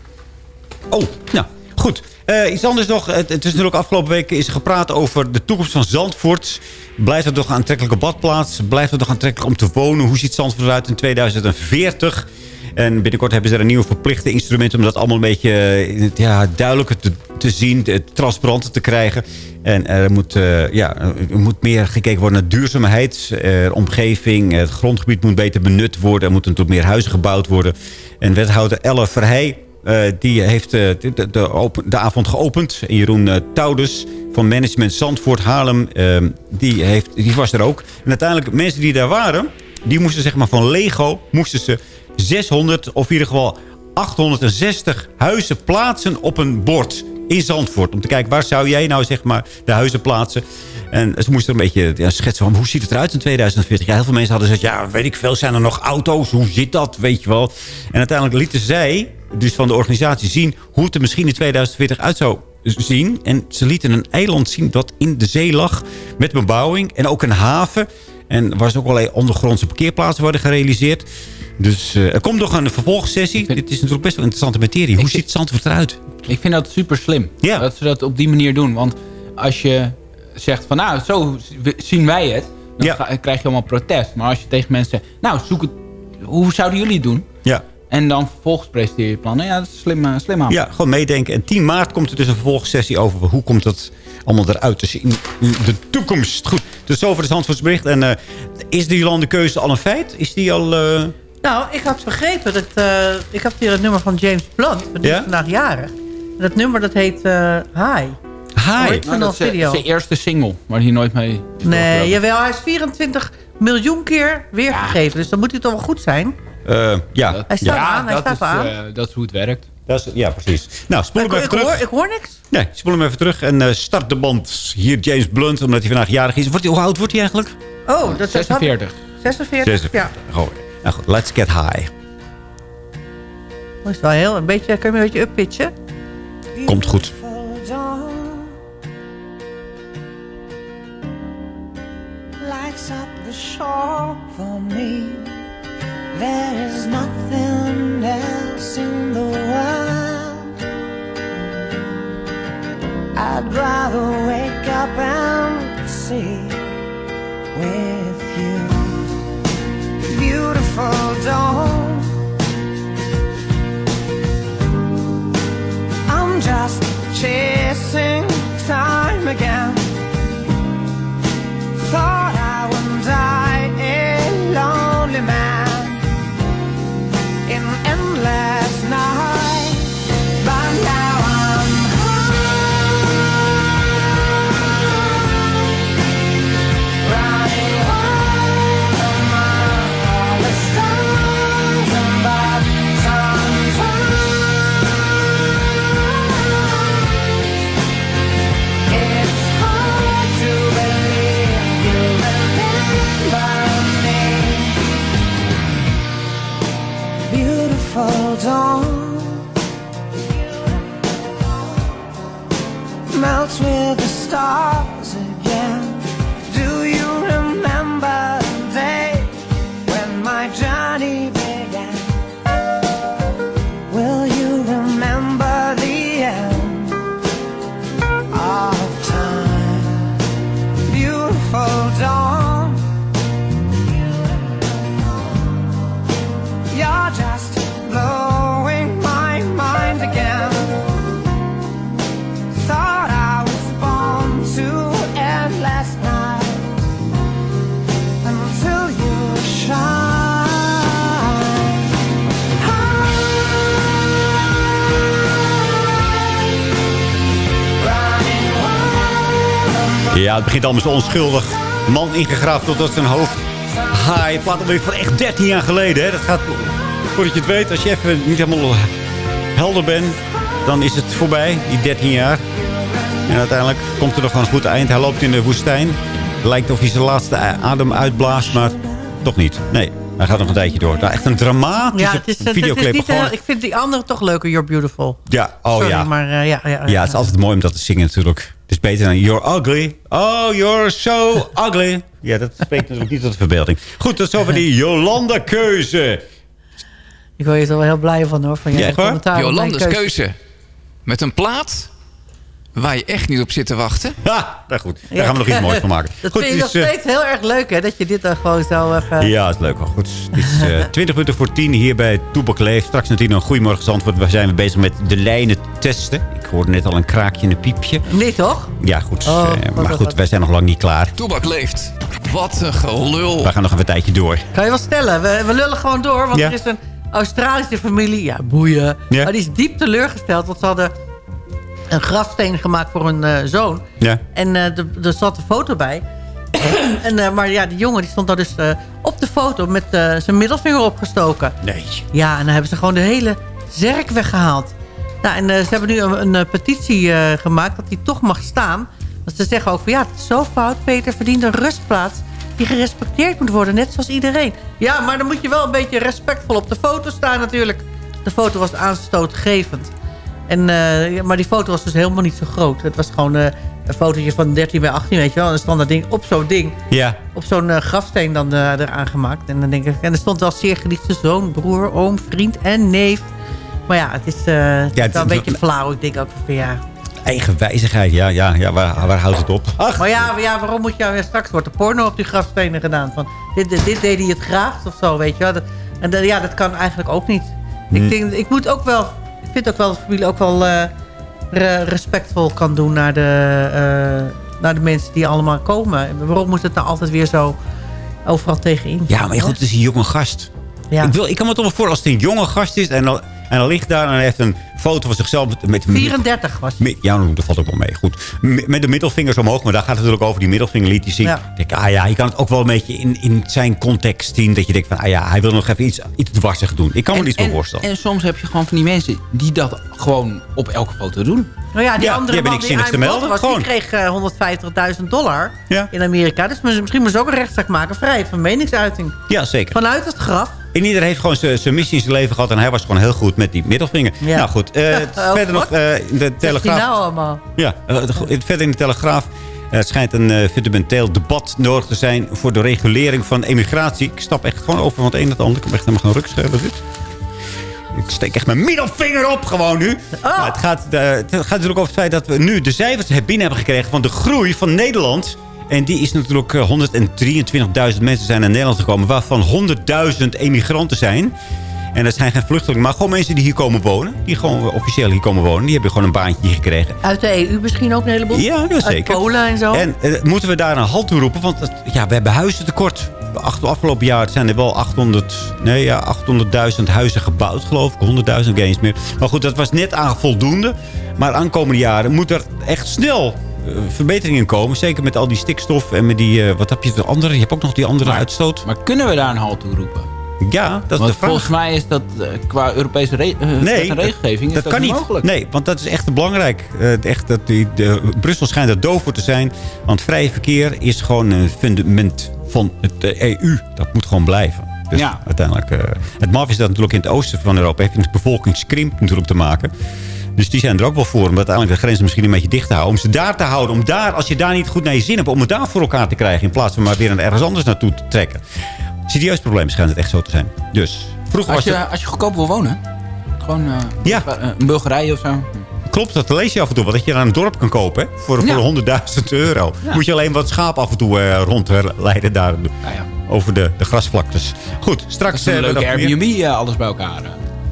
Oh, nou, goed. Iets anders nog. Het, is natuurlijk afgelopen week is gepraat over de toekomst van Zandvoort. Blijft het toch een aantrekkelijke badplaats? Blijft het toch aantrekkelijk om te wonen? Hoe ziet Zandvoort eruit in 2040? En binnenkort hebben ze een nieuwe verplichte instrument... om dat allemaal een beetje eh, ja, duidelijker te, zien, eh, transparanter te krijgen. En er moet, eh, ja, er moet meer gekeken worden naar duurzaamheid. eh, omgeving, het grondgebied moet beter benut worden. Er moeten natuurlijk meer huizen gebouwd worden. En wethouder Elle Verheij eh, die heeft eh, de, de, avond geopend. En Jeroen eh Touders van Management Zandvoort Haarlem, eh, die, heeft, die was er ook. En uiteindelijk, mensen die daar waren... die moesten zeg maar van Lego... moesten ze 600 of in ieder geval 860 huizen plaatsen op een bord in Zandvoort. Om te kijken, waar zou jij nou zeg maar de huizen plaatsen? En ze moesten een beetje ja, schetsen van hoe ziet het eruit in 2040. Ja, heel veel mensen hadden gezegd, ja, weet ik veel, zijn er nog auto's? Hoe zit dat, weet je wel? En uiteindelijk lieten zij, dus van de organisatie, zien hoe het er misschien in 2040 uit zou zien. En ze lieten een eiland zien dat in de zee lag met bebouwing en ook een haven. En waar ze ook allerlei ondergrondse parkeerplaatsen worden gerealiseerd. Dus eh, er komt nog een vervolgsessie. Dit is natuurlijk best wel een interessante materie. Hoe ziet Zandvoort eruit? Ik vind dat super slim. Ja. Dat ze dat op die manier doen. Want als je zegt van nou, zo zien wij het. Dan ga- krijg je allemaal protest. Maar als je tegen mensen zegt, nou, zoek het, hoe zouden jullie het doen? Ja. En dan vervolgens presenteer je plannen. Ja, dat is slim, eh, slim aan. Ja, gewoon meedenken. En 10 maart komt er dus een vervolgsessie over. Hoe komt dat allemaal eruit te zien in de toekomst? Goed, dus over de Zandvoortsbericht. En eh, is de Jolande keuze al een feit? Is die al... eh, Nou, ik had begrepen dat... eh, ik heb hier het nummer van James Blunt. Die Ja? is vandaag jarig. En dat nummer dat heet eh Hi. Hi. Nou, dat is video. zijn eerste single. Waar hij nooit mee... Nee, jawel, hij is 24 miljoen keer weergegeven. Dus dan moet hij toch wel goed zijn. Eh, ja. Hij staat ja. aan, hij dat, staat is, aan. eh, dat is hoe het werkt. Dat is, ja, precies. Nou, spoel ik, hem even ik, terug. hoor, ik hoor niks. Nee, spoel hem even terug. En eh, start de band. Hier James Blunt, omdat hij vandaag jarig is. Wordt hij, hoe oud wordt hij eigenlijk? Oh, dat is 46. 46? Ja. Goh. Nou goed, let's get high. Dat is wel heel, een beetje, kun je een beetje uppitchen? Komt goed. lights up the shore for me. There is nothing else in the world. I'd rather wake up and see with you. Beautiful dawn. I'm just chasing time again. In Ja, het begint allemaal zo onschuldig. Man ingegraafd tot tot zijn hoofd. Haai, plaat alweer van echt 13 jaar geleden. Hè. Dat gaat, voordat je het weet, als je even niet helemaal helder bent... dan is het voorbij, die 13 jaar. En uiteindelijk komt er nog een goed eind. Hij loopt in de woestijn. Lijkt of hij zijn laatste adem uitblaast, maar toch niet. Nee, hij gaat nog een tijdje door. Nou, echt een dramatische Ja, het is, het is videoclip. niet, eh, ik vind die andere toch leuker, You're Beautiful. ja, oh Sorry, ja. maar eh, ja, ja, Ja, het is altijd mooi om dat te zingen natuurlijk. Is beter dan You're ugly. Oh, you're so ugly. Ja, dat spreekt natuurlijk niet tot de verbeelding. Goed, tot zover die Jolanda-keuze. Ik word je er wel heel blij van hoor. Van Ja, jouw echt waar? commentaar Jolandes keuze. Met een plaat waar je echt niet op zit te wachten. Ha, nou goed. Daar gaan we nog iets moois van maken. Dat Goed, vind je nog het eh, steeds heel erg leuk hè, dat je dit dan gewoon zo even... Ja, het is leuk wel. Goed. Het is eh 20 minuten voor 10 hier bij Toebak Leef. Straks natuurlijk een goedemorgen Zandvoort. We zijn bezig met de lijnen testen. Ik hoorde net al een kraakje en een piepje. Nee toch? Ja, goed. Oh, Eh, maar goed, wij zijn nog lang niet klaar. Toebak leeft. Wat een gelul. We gaan nog even een tijdje door. Kan je wel stellen. We, we lullen gewoon door. Want Ja. er is een Australische familie. Ja, boeien. Ja. Maar die is diep teleurgesteld. Want ze hadden een grafsteen gemaakt voor hun eh, zoon. Ja. En eh, er- zat een foto bij. en, eh, maar ja, die jongen die stond daar dus op de foto met zijn middelvinger opgestoken. Nee. Ja, en dan hebben ze gewoon de hele zerk weggehaald. Nou, en ze hebben nu een, een, petitie gemaakt dat hij toch mag staan. Want ze zeggen ook van ja, het is zo fout. Peter verdient een rustplaats die gerespecteerd moet worden, net zoals iedereen. Ja, maar dan moet je wel een beetje respectvol op de foto staan natuurlijk. De foto was aanstootgevend. En, eh, maar die foto was dus helemaal niet zo groot. Het was gewoon eh, een fotootje van 13 bij 18, weet je wel. Een standaard ding op zo'n ding. Ja. Op zo'n eh, grafsteen dan eraan gemaakt. En dan denk ik, en er stond wel zeer geliefde zoon, broer, oom, vriend en neef. Maar ja, het is, het is het- wel een beetje flauw. Ik denk ook van ja. Eigen wijzigheid. Ja, ja, ja waar, waar houdt het op? Ach, Maar ja, ja, waarom moet je straks wordt de porno op die grafstenen gedaan? Van, dit, dit, dit deed hij het graagst of zo, weet je wel. Dat- en dat- ja, dat kan eigenlijk ook niet. Ik, denk, ik moet ook wel, vind ook wel dat de familie ook wel eh, re- respectvol kan doen naar de, eh, naar de mensen die allemaal komen. En Waarom moet het nou altijd weer zo overal tegenin? Ja, maar goed, het is een jonge gast. Ja. Ik, wil, ik kan me toch wel voor als het een jonge gast is... en dan, en dan ligt daar en hij heeft een foto van zichzelf... met, met 34 was Me- Ja, dat valt ook wel mee. Goed. Met de middelvingers omhoog. Maar daar gaat het natuurlijk over. Die middelvinger liet hij zien. Ja. Ik denk, ah ja, je kan het ook wel een beetje in, in zijn context zien. Dat je denkt van, ah ja, hij wil nog even iets, iets dwarsig doen. Ik kan me er iets voor voorstellen. En soms heb je gewoon van die mensen die dat gewoon op elke foto doen. Nou ja, die Ja, andere die hebben man niks die te melden, was, die kreeg eh, 150.000 dollar Ja. in Amerika. Dus misschien moet ze ook een rechtszaak maken. Vrijheid van meningsuiting. Ja, zeker. Vanuit het graf. En iedereen heeft gewoon zijn missie in zijn leven gehad. En hij was gewoon heel goed met die middelvinger. Ja. Nou goed, eh, Oh, verder nog eh, in de Telegraaf. nou allemaal? Ja, eh, de- verder in de Telegraaf. Het schijnt een fundamenteel debat nodig te zijn voor de regulering van emigratie. Ik stap echt gewoon over van het een naar het ander. Ik heb echt helemaal geen dit. Ik steek echt mijn middelvinger op gewoon nu. Maar het, gaat, het gaat natuurlijk over het feit dat we nu de cijfers binnen hebben gekregen... van de groei van Nederland. En die is natuurlijk eh, 123.000 mensen zijn naar Nederland gekomen... waarvan 100.000 emigranten zijn. En dat zijn geen vluchtelingen, maar gewoon mensen die hier komen wonen. Die gewoon officieel hier komen wonen. Die hebben gewoon een baantje hier gekregen. Uit de EU misschien ook een heleboel? Ja, ja, Uit zeker. Polen en zo? En eh, moeten we daar een halt toe roepen? Want ja, we hebben huizentekort. De acht- afgelopen jaar zijn er wel 800, nee, ja, 800.000 huizen gebouwd, geloof ik. 100.000 gains meer. Maar goed, dat was net aan voldoende. Maar aankomende jaren moet er echt snel eh, verbeteringen komen. Zeker met al die stikstof en met die... eh, wat heb je de andere? Je hebt ook nog die andere uitstoot. Maar kunnen we daar een halt toe roepen? Ja, dat is Want de vraag. volgens mij is dat eh, qua Europese re eh, Nee, regelgeving is dat, dat, kan niet mogelijk. Nee, want dat is echt belangrijk. Echt dat die, de, Brussel schijnt er doof voor te zijn. Want vrije verkeer is gewoon een fundament van het EU. Dat moet gewoon blijven. Dus Ja. uiteindelijk... het maf is dat natuurlijk in het oosten van Europa... heeft met bevolkingskrimp natuurlijk te maken. Dus die zijn er ook wel voor. Om uiteindelijk de grenzen misschien een beetje dicht te houden. Om ze daar te houden. Om daar, als je daar niet goed naar je zin hebt... om het daar voor elkaar te krijgen. In plaats van maar weer ergens anders naartoe te trekken. Serieus probleem schijnt het echt zo te zijn. Dus vroeger Als was je, het... als je goedkoop wil wonen, gewoon eh, Ja. eh, een Bulgarije of zo. Klopt, dat lees je af en toe. Wat dat je naar een dorp kan kopen hè, voor, Ja. voor 100.000 euro. Ja. Moet je alleen wat schaap af en toe eh, rondleiden daar Nou ja. over de, de grasvlaktes. Goed, Dat straks... is een eh, leuke meer. Airbnb, alles bij elkaar.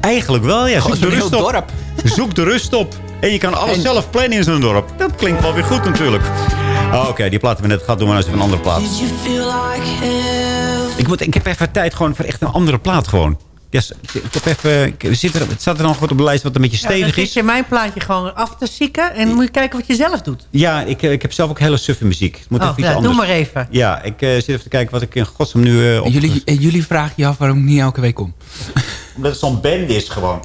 Eigenlijk wel, ja. Zoek de rust heel op. dorp. Zoek de rust op. En je kan alles En- zelf plannen in zo'n dorp. Dat klinkt wel weer goed natuurlijk. Ah, Oké, die platen we net gehad. Doen we nou eens even een andere plaat. Ik, moet, ik heb even tijd gewoon voor echt een andere plaat gewoon. Ja, ik heb even, ik, zit er, het staat er nog wat op de lijst wat een beetje Ja, dan stevig zit is. je mijn plaatje gewoon af te zieken. En moet je kijken wat je zelf doet. Ja, ik, eh, ik heb zelf ook hele suffe muziek. Het moet Oh, even iets ja, doe anders. maar even. Ja, ik eh, zit even te kijken wat ik in godsnaam nu eh, op... Jullie, jullie vragen je af waarom ik niet elke week kom. Omdat het zo'n band is gewoon.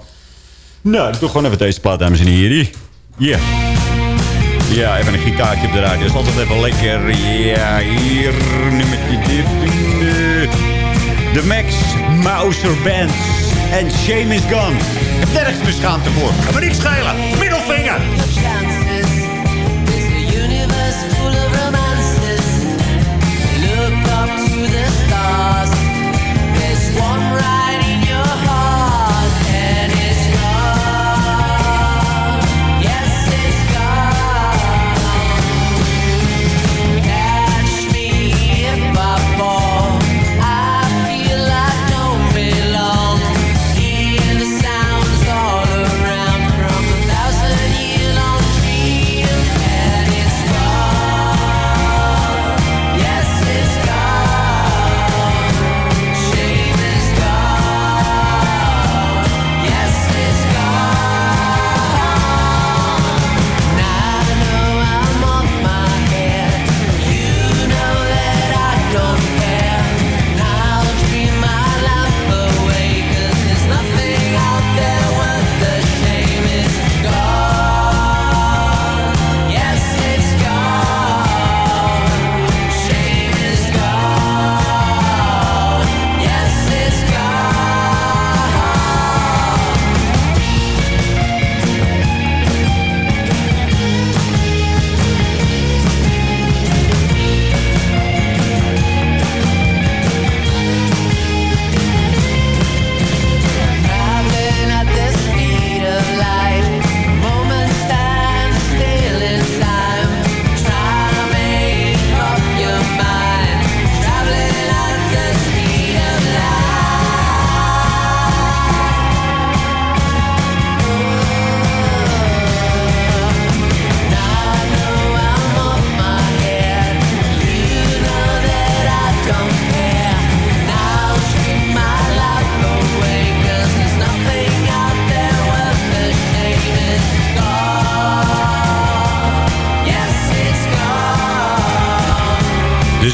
Nou, ik doe gewoon even deze plaat, dames en heren. Ja. Ja, even een gitaartje op de radio. Dat is altijd even lekker. Ja, hier. nummertje dit. De Max Mauser Band. En Shame is Gone. Ik heb nergens meer schaamte voor. Ga me niks schelen. Middelvinger.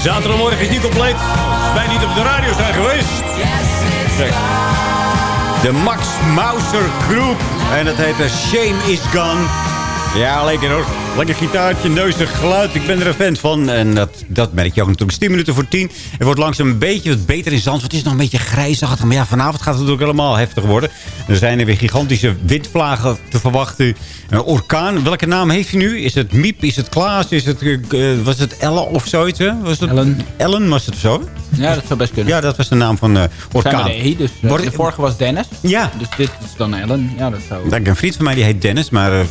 Zaterdagmorgen is niet compleet. Als wij niet op de radio zijn geweest. De Max Mauser Group. En dat heet de Shame is Gone. Ja, lekker hoor. Lekker gitaartje, neusig geluid. Ik ben er een fan van. En dat, dat merk je ook natuurlijk. 10 minuten voor 10. Het wordt langzaam een beetje wat beter in Zandvoort. Het is nog een beetje grijzig. Maar ja, vanavond gaat het natuurlijk helemaal heftig worden. Er zijn er weer gigantische windvlagen te verwachten. Een orkaan. Welke naam heeft hij nu? Is het Miep? Is het Klaas? Is het, eh, was het Ellen of zoiets? Hè? Was het Ellen. Ellen was het zo? Ja, dat zou best kunnen. Ja, dat was de naam van eh orkaan. Zijn we de E, dus eh, de vorige was Dennis. Ja. Dus dit is dan Ellen. Ja, dat zou... Ik heb een vriend van mij die heet Dennis, maar eh, er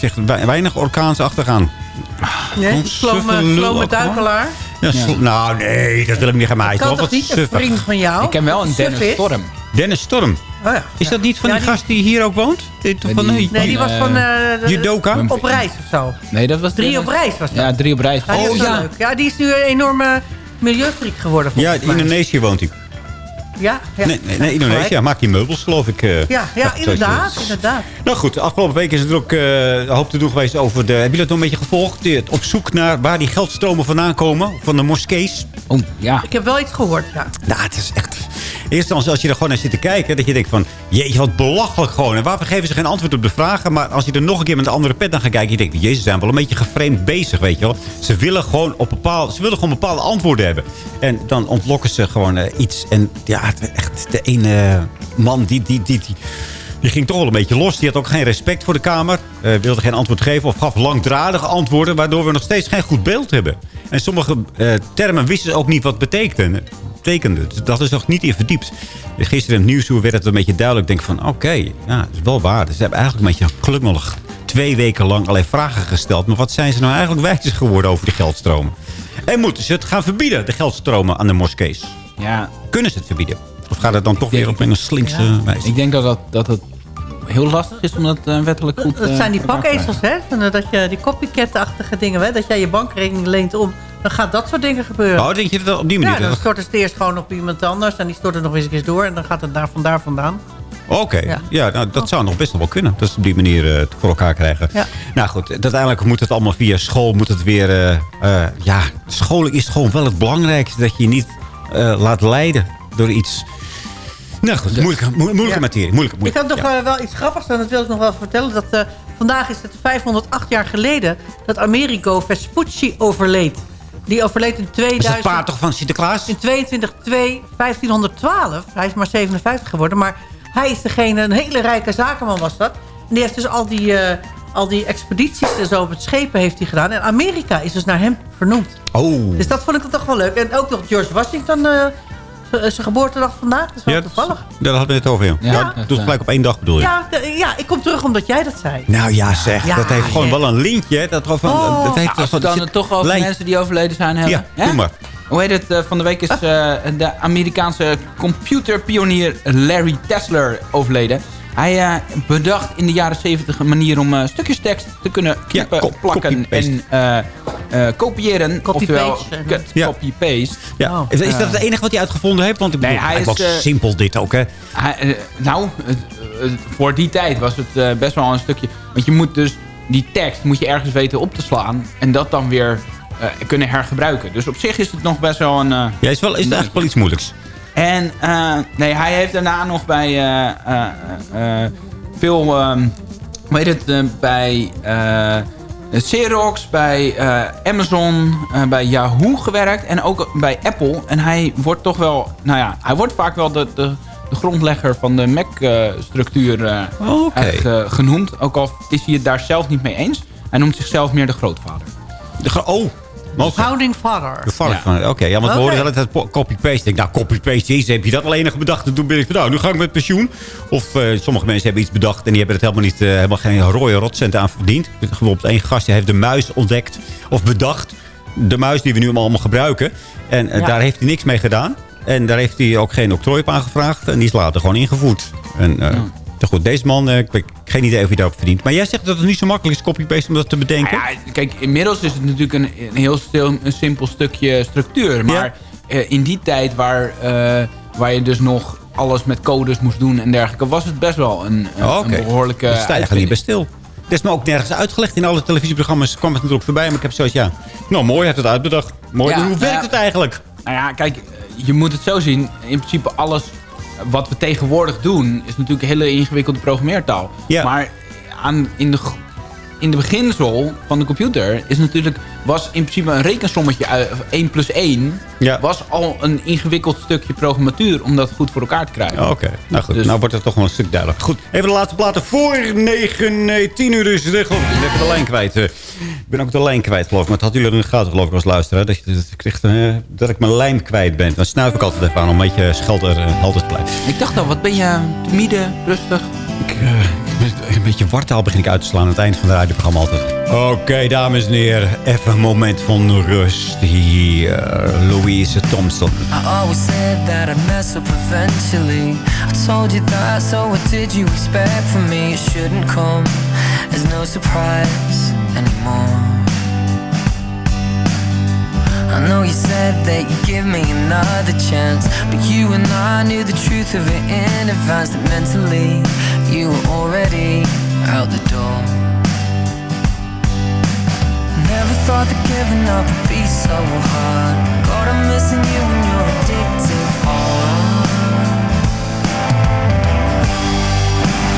zegt wei- weinig orkaans achtergaan. Nee, slome, duikelaar. Ja, Nou, nee, dat wil ik niet gaan maken. Kan Wat toch niet een vriend van jou? Ik ken wel een Dennis is? Storm. Dennis Storm. Oh ja. Is dat niet van Ja, die die- gast die hier ook woont? Die, toch van, die- Nee, die was van... eh, de- Judoka? Op reis of zo. Nee, dat was Drie op reis was dat. Ja, drie op reis. Ja, die oh ja. leuk. Ja, die is nu een enorme milieufreak geworden Ja, in. Indonesië woont hij. Ja, ja. Nee, nee, nee Indonesië. Maakt hij meubels, geloof ik. eh. Ja, ja inderdaad, inderdaad. Nou goed, de afgelopen week is er ook eh, een hoop te doen geweest over de... Hebben jullie het nog een beetje gevolgd? Die- Op zoek naar waar die geldstromen vandaan komen. Van de moskees. Oh, ja. Ik heb wel iets gehoord, ja. Nou, het is echt... Eerst als, als je er gewoon naar zit te kijken, dat je denkt van... Jeetje, wat belachelijk gewoon. En waarvoor geven ze geen antwoord op de vragen? Maar als je er nog een keer met een andere pet aan gaat kijken... je denkt, jezus, ze zijn wel een beetje geframed bezig, weet je wel. Ze willen gewoon, op bepaalde, ze willen gewoon bepaalde antwoorden hebben. En dan ontlokken ze gewoon eh, iets. En ja, echt, de ene man die... die, die, die die ging toch wel een beetje los. Die had ook geen respect voor de Kamer. eh, wilde geen antwoord geven of gaf langdradige antwoorden... waardoor we nog steeds geen goed beeld hebben. En sommige eh, termen wisten ze ook niet wat betekenden. betekende. Dus dat is nog niet in verdiept. Gisteren in het nieuws werd het een beetje duidelijk. Ik denk van, oké, ja, dat is wel waar. Dus ze hebben eigenlijk een beetje klummelig twee weken lang allerlei vragen gesteld. Maar wat zijn ze nou eigenlijk wijzer geworden over die geldstromen? En moeten ze het gaan verbieden, de geldstromen aan de moskees? Ja. Kunnen ze het verbieden? Of gaat het dan toch weer op een slinkse wijze? Ik denk dat dat, dat het heel lastig is om dat eh, wettelijk goed... Dat eh, zijn die te pakezels, hè? Eh, Dat je die copycat-achtige dingen, hè? Dat jij je bankrekening leent om. Dan gaat dat soort dingen gebeuren. Oh, denk je dat op die manier? Ja, dan stort het eerst gewoon op iemand anders. En die stort het nog eens een keer door. En dan gaat het daar vandaar vandaan. Oké, Ja. ja, nou, dat zou nog best wel wel kunnen. Dat ze op die manier eh, het voor elkaar krijgen. Ja. Nou goed, uiteindelijk moet het allemaal via school. Moet het weer, eh, eh, ja, school is gewoon wel het belangrijkste. Dat je je niet eh, laat leiden door iets. Nou goed, moeilijke, mo- moeilijke Ja. materie. Moeilijke, Ik had nog ja. eh, wel iets grappigs. En dat wil ik nog wel vertellen. Dat, eh, vandaag is het 508 jaar geleden dat Amerigo Vespucci overleed. Die overleed in Is 2000... het paard toch van Sinterklaas? In 22 2 1512. Hij is maar 57 geworden. Maar hij is degene, een hele rijke zakenman was dat. En die heeft dus al die, eh, al die expedities en zo op het schepen heeft hij gedaan. En Amerika is dus naar hem vernoemd. Oh. Dus dat vond ik toch wel leuk. En ook nog George Washington, zijn geboortedag vandaag. Dat is wel Ja, dat- toevallig. Ja, daar hadden we het over, ja. Ja, Ja, dat, dat eh, gelijk op één dag, bedoel je? Ja, ja, ik kom terug omdat jij dat zei. Nou ja, zeg. Ja, dat heeft gewoon ja. wel een linkje. hè, Dat, van, Oh. dat heeft als we dan het toch over lijn- mensen die overleden zijn hebben. Ja, doe maar. Hoe heet het? eh, van de week is eh, de Amerikaanse computerpionier Larry Tesler overleden. Hij eh, bedacht in de jaren 70 een manier om eh, stukjes tekst te kunnen knippen, co- plakken copy-paste. en eh, eh, kopiëren. Oftewel, Copy-paste. cut, Ja. copy-paste. Ja. Oh. Is, is dat het enige wat hij uitgevonden heeft? Want ik Nee, bedoel, hij hij is, was eh, simpel dit ook, hè? Hij, eh, nou, voor die tijd was het eh, best wel een stukje... Want je moet dus die tekst moet je ergens weten op te slaan... en dat dan weer eh, kunnen hergebruiken. Dus op zich is het nog best wel een... eh, Ja, is, wel, is het eigenlijk wel iets moeilijks? En eh, nee, hij heeft daarna nog bij eh, eh, eh, veel... ehm hoe heet het? bij eh, Xerox, bij eh, Amazon, eh, bij Yahoo gewerkt. En ook bij Apple. En hij wordt toch wel... Nou ja, hij wordt vaak wel de, de, de grondlegger van de Mac-structuur Oké. genoemd. Ook al is hij het daar zelf niet mee eens. Hij noemt zichzelf meer de grootvader. De, oh, maar- Founding Father. De vark Ja. van, oké. ja, want we horen tijd po- copy-paste. Ik denk, nou, copy-paste, jezus, heb je dat al enige bedacht? En toen ben ik, nou, nu ga ik met pensioen. Of eh, sommige mensen hebben iets bedacht en die hebben het helemaal niet, eh, helemaal geen rode rotcent aan verdiend. Bijvoorbeeld één gastje heeft de muis ontdekt of bedacht. De muis die we nu allemaal gebruiken. En eh, Ja. daar heeft hij niks mee gedaan. En daar heeft hij ook geen octrooi op aangevraagd. En die is later gewoon ingevoerd. En eh, te goed, deze man, eh, ik geen idee of hij daarop verdient. Maar jij zegt dat het niet zo makkelijk is copy-paste om dat te bedenken. Nou ja, kijk, inmiddels is het natuurlijk een, een heel stil, een simpel stukje structuur. Maar eh, in die tijd waar, eh, waar je dus nog alles met codes moest doen en dergelijke... was het best wel een, een, Oh, een behoorlijke... Dat sta je niet bij stil. Dat is me ook nergens uitgelegd. In alle televisieprogramma's kwam het natuurlijk voorbij. Maar ik heb zoiets, ja... Nou, mooi, heeft het uitbedacht. Mooi, Ja, hoe nou werkt ja. het eigenlijk? Nou ja, kijk, je moet het zo zien. In principe alles wat we tegenwoordig doen... is natuurlijk een hele ingewikkelde programmeertaal. Ja. Maar aan, in, de, in de beginsel van de computer... is natuurlijk, was in principe een rekensommetje... uit- 1 plus 1 Ja. was al een ingewikkeld stukje programmatuur... om dat goed voor elkaar te krijgen. Oké, nou goed. Dus- Nou wordt het toch wel een stuk duidelijk. Goed, even de laatste platen voor 9, nee, 10 uur is het. Ik geloof ik. Ben even de lijn kwijt. eh. Ik ben ook de lijn kwijt, geloof ik. Maar het had jullie in de gaten, geloof ik, als luisteren. Dat, je, dat, ik eh, dat ik mijn lijm kwijt ben. Dan snuif ik altijd even aan om een beetje schelder helder te blijven. Ik dacht al, wat ben je timide, rustig? Eh, een beetje wartaal begin ik uit te slaan aan het eind van de radioprogramma altijd. Oké, dames en heren. Even een moment van rust hier. Louise Thompson. I always said that I'd mess up eventually. I told you that, so what did you expect from me? It shouldn't come as no surprise anymore. I know you said that you'd give me another chance, but you and I knew the truth of it in advance. That mentally you were already out the door. Never thought that giving up would be so hard. God, I'm missing you when you're addictive. Oh.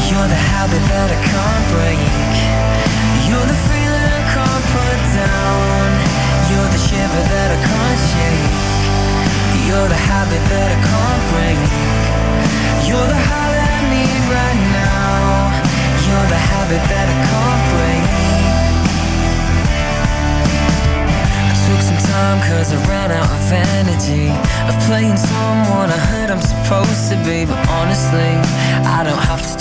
You're the habit that I can't break. You're the feeling I can't put down. Honestly, I don't have to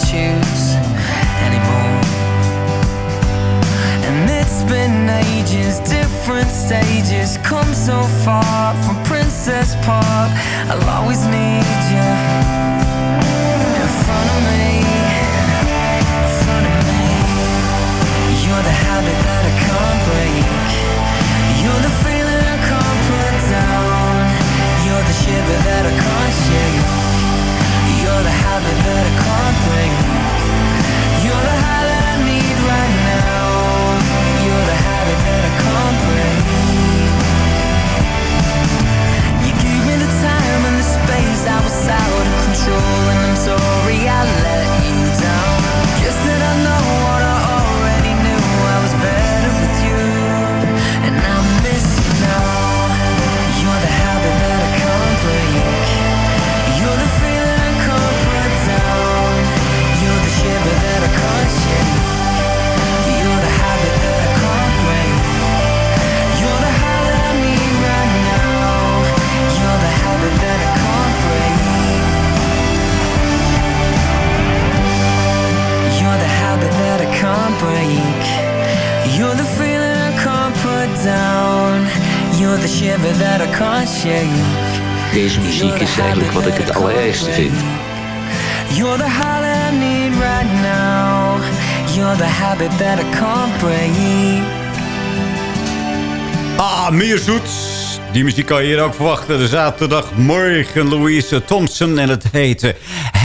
now. You're the habit that I can't break. Ah, meer zoet. Die muziek kan je hier ook verwachten. De zaterdagmorgen Louise Thompson. En het heet eh,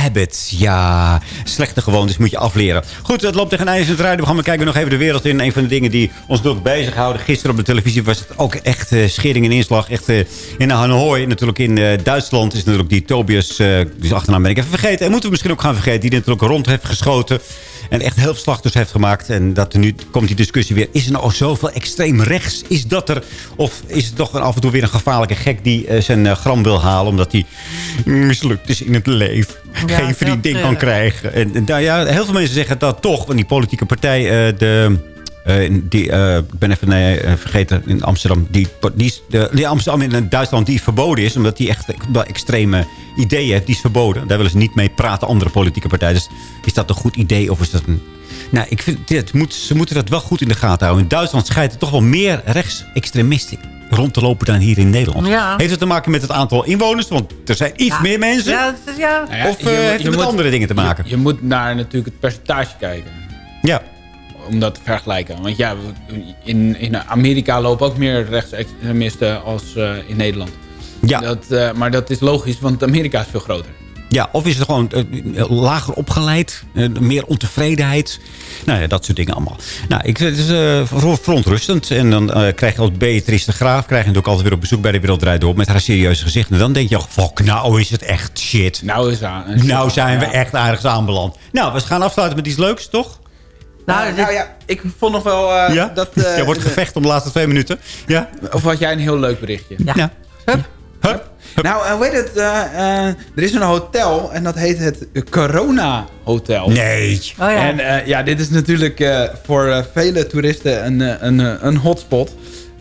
Habits. Ja, slechte gewoontes moet je afleren. Goed, het loopt tegen een eind in het rijden. We gaan maar kijken nog even de wereld in. Een van de dingen die ons natuurlijk bezighouden. Gisteren op de televisie was het ook echt eh, schering en inslag. Echt eh, in Hanoi. Natuurlijk in eh, Duitsland is natuurlijk die Tobias... dus achternaam ben ik even vergeten. En moeten we misschien ook gaan vergeten. Die natuurlijk rond heeft geschoten. En echt heel veel slachtoffers heeft gemaakt. En dat er nu komt die discussie weer. Is er nou zoveel extreem rechts? Is dat er? Of is het toch af en toe weer een gevaarlijke gek die eh, zijn eh, gram wil halen. Omdat hij mislukt is in het leven. Ja, Geen vriendin kan treurig. krijgen. En, en daar, ja, heel veel mensen zeggen dat toch. Want die politieke partij, eh, de... eh, die, eh, ik ben even nee, eh, vergeten, in Amsterdam. Die, die, Amsterdam in Duitsland die verboden is. Omdat die echt wel extreme ideeën heeft. Die is verboden. Daar willen ze niet mee praten, andere politieke partijen. Dus is dat een goed idee of is dat een... Nou, ik vind, dit moet, ze moeten dat wel goed in de gaten houden. In Duitsland schijnt er toch wel meer rechtsextremisten rond te lopen dan hier in Nederland. Ja. Heeft het te maken met het aantal inwoners? Want er zijn iets meer mensen. Ja, dat is, ja. Nou ja, Of je eh, moet- heeft je het met moet- andere dingen te maken? Je, je moet naar natuurlijk het percentage kijken. Ja. Om dat te vergelijken. Want ja, in, in Amerika lopen ook meer rechtsextremisten als eh, in Nederland. Ja. Dat, eh, maar dat is logisch, want Amerika is veel groter. Ja, of is het gewoon eh, lager opgeleid, meer ontevredenheid. Nou ja, dat soort dingen allemaal. Nou, ik, het is voor- verontrustend. En dan krijg je als Beatrice de Graaf... krijg je natuurlijk altijd weer op bezoek bij de Wereld Draait Door... met haar serieuze gezicht. En dan denk je, fuck, nou is het echt shit. Nou, is aan, Nou zijn we echt ergens aanbeland. Nou, we gaan afsluiten met iets leuks, toch? Nou, nou ja, ik vond nog wel eh, ja? dat... eh, er wordt gevecht om de laatste twee minuten. Ja? Of had jij een heel leuk berichtje? Ja. Nou, eh, hoe heet het? eh, er is een hotel en dat heet het Corona Hotel. Nee. Oh ja. En eh, ja, dit is natuurlijk eh, voor eh, vele toeristen een, een, een hotspot.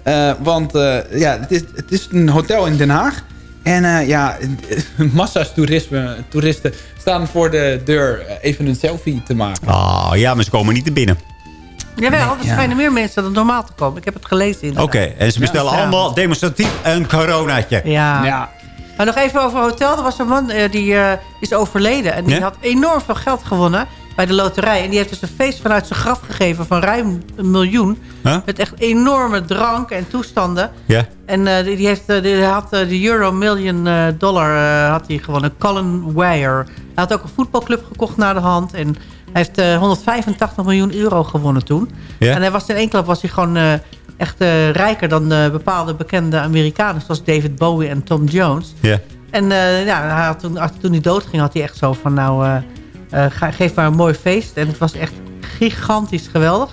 Eh, want eh, ja, het is, het is een hotel in Den Haag. En eh, ja, massa's toerisme, toeristen staan voor de deur eh, even een selfie te maken. Ah, ja, maar ze komen niet naar binnen. Jawel, er ja. schijnen meer mensen dan normaal te komen. Ik heb het gelezen in. Oké, en ze bestellen Ja. allemaal demonstratief een coronaatje. Ja. Ja. Maar nog even over hotel. Er was een man eh, die eh, is overleden. En die Ja? had enorm veel geld gewonnen bij de loterij. En die heeft dus een feest vanuit zijn graf gegeven van ruim een miljoen. Huh? Met echt enorme drank en toestanden. Ja. En eh, die, heeft, eh, die had eh, de Euro Million Dollar had hij gewonnen. Colin Wire. Hij had ook een voetbalclub gekocht naar de hand. En hij heeft eh, 185 miljoen euro gewonnen toen. En hij was in één klap was hij gewoon echt rijker dan bepaalde bekende Amerikanen. Zoals David Bowie en Tom Jones. Ja. En ja, hij had toen, toen hij doodging had hij echt zo van... nou, ga- geef maar een mooi feest. En het was echt gigantisch geweldig.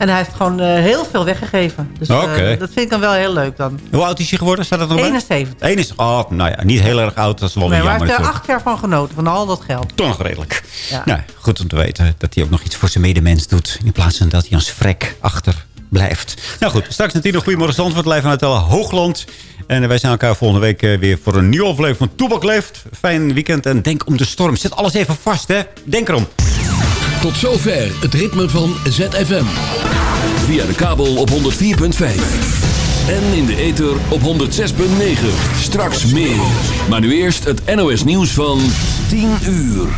En hij heeft gewoon eh, heel veel weggegeven. Dus eh, dat vind ik dan wel heel leuk dan. Hoe oud is hij geworden? Staat dat nog bij? 71. 71. Oh, nou ja, niet heel erg oud. Dat is wel Nee, weer maar hij jammer heeft er acht jaar van genoten, van al dat geld. Toch nog redelijk. Ja. Nou, goed om te weten dat hij ook nog iets voor zijn medemens doet. In plaats van dat hij als vrek achter blijft. Nou goed, straks natuurlijk Goedemorgen Zandvoort. Live vanuit het Hoogland. En wij zijn elkaar volgende week eh, weer voor een nieuwe aflevering van Toebak Leeft. Fijn weekend en denk om de storm. Zet alles even vast, hè. Denk erom. Tot zover het ritme van ZFM. Via de kabel op 104.5. En in de ether op 106.9. Straks meer. Maar nu eerst het NOS nieuws van 10 uur.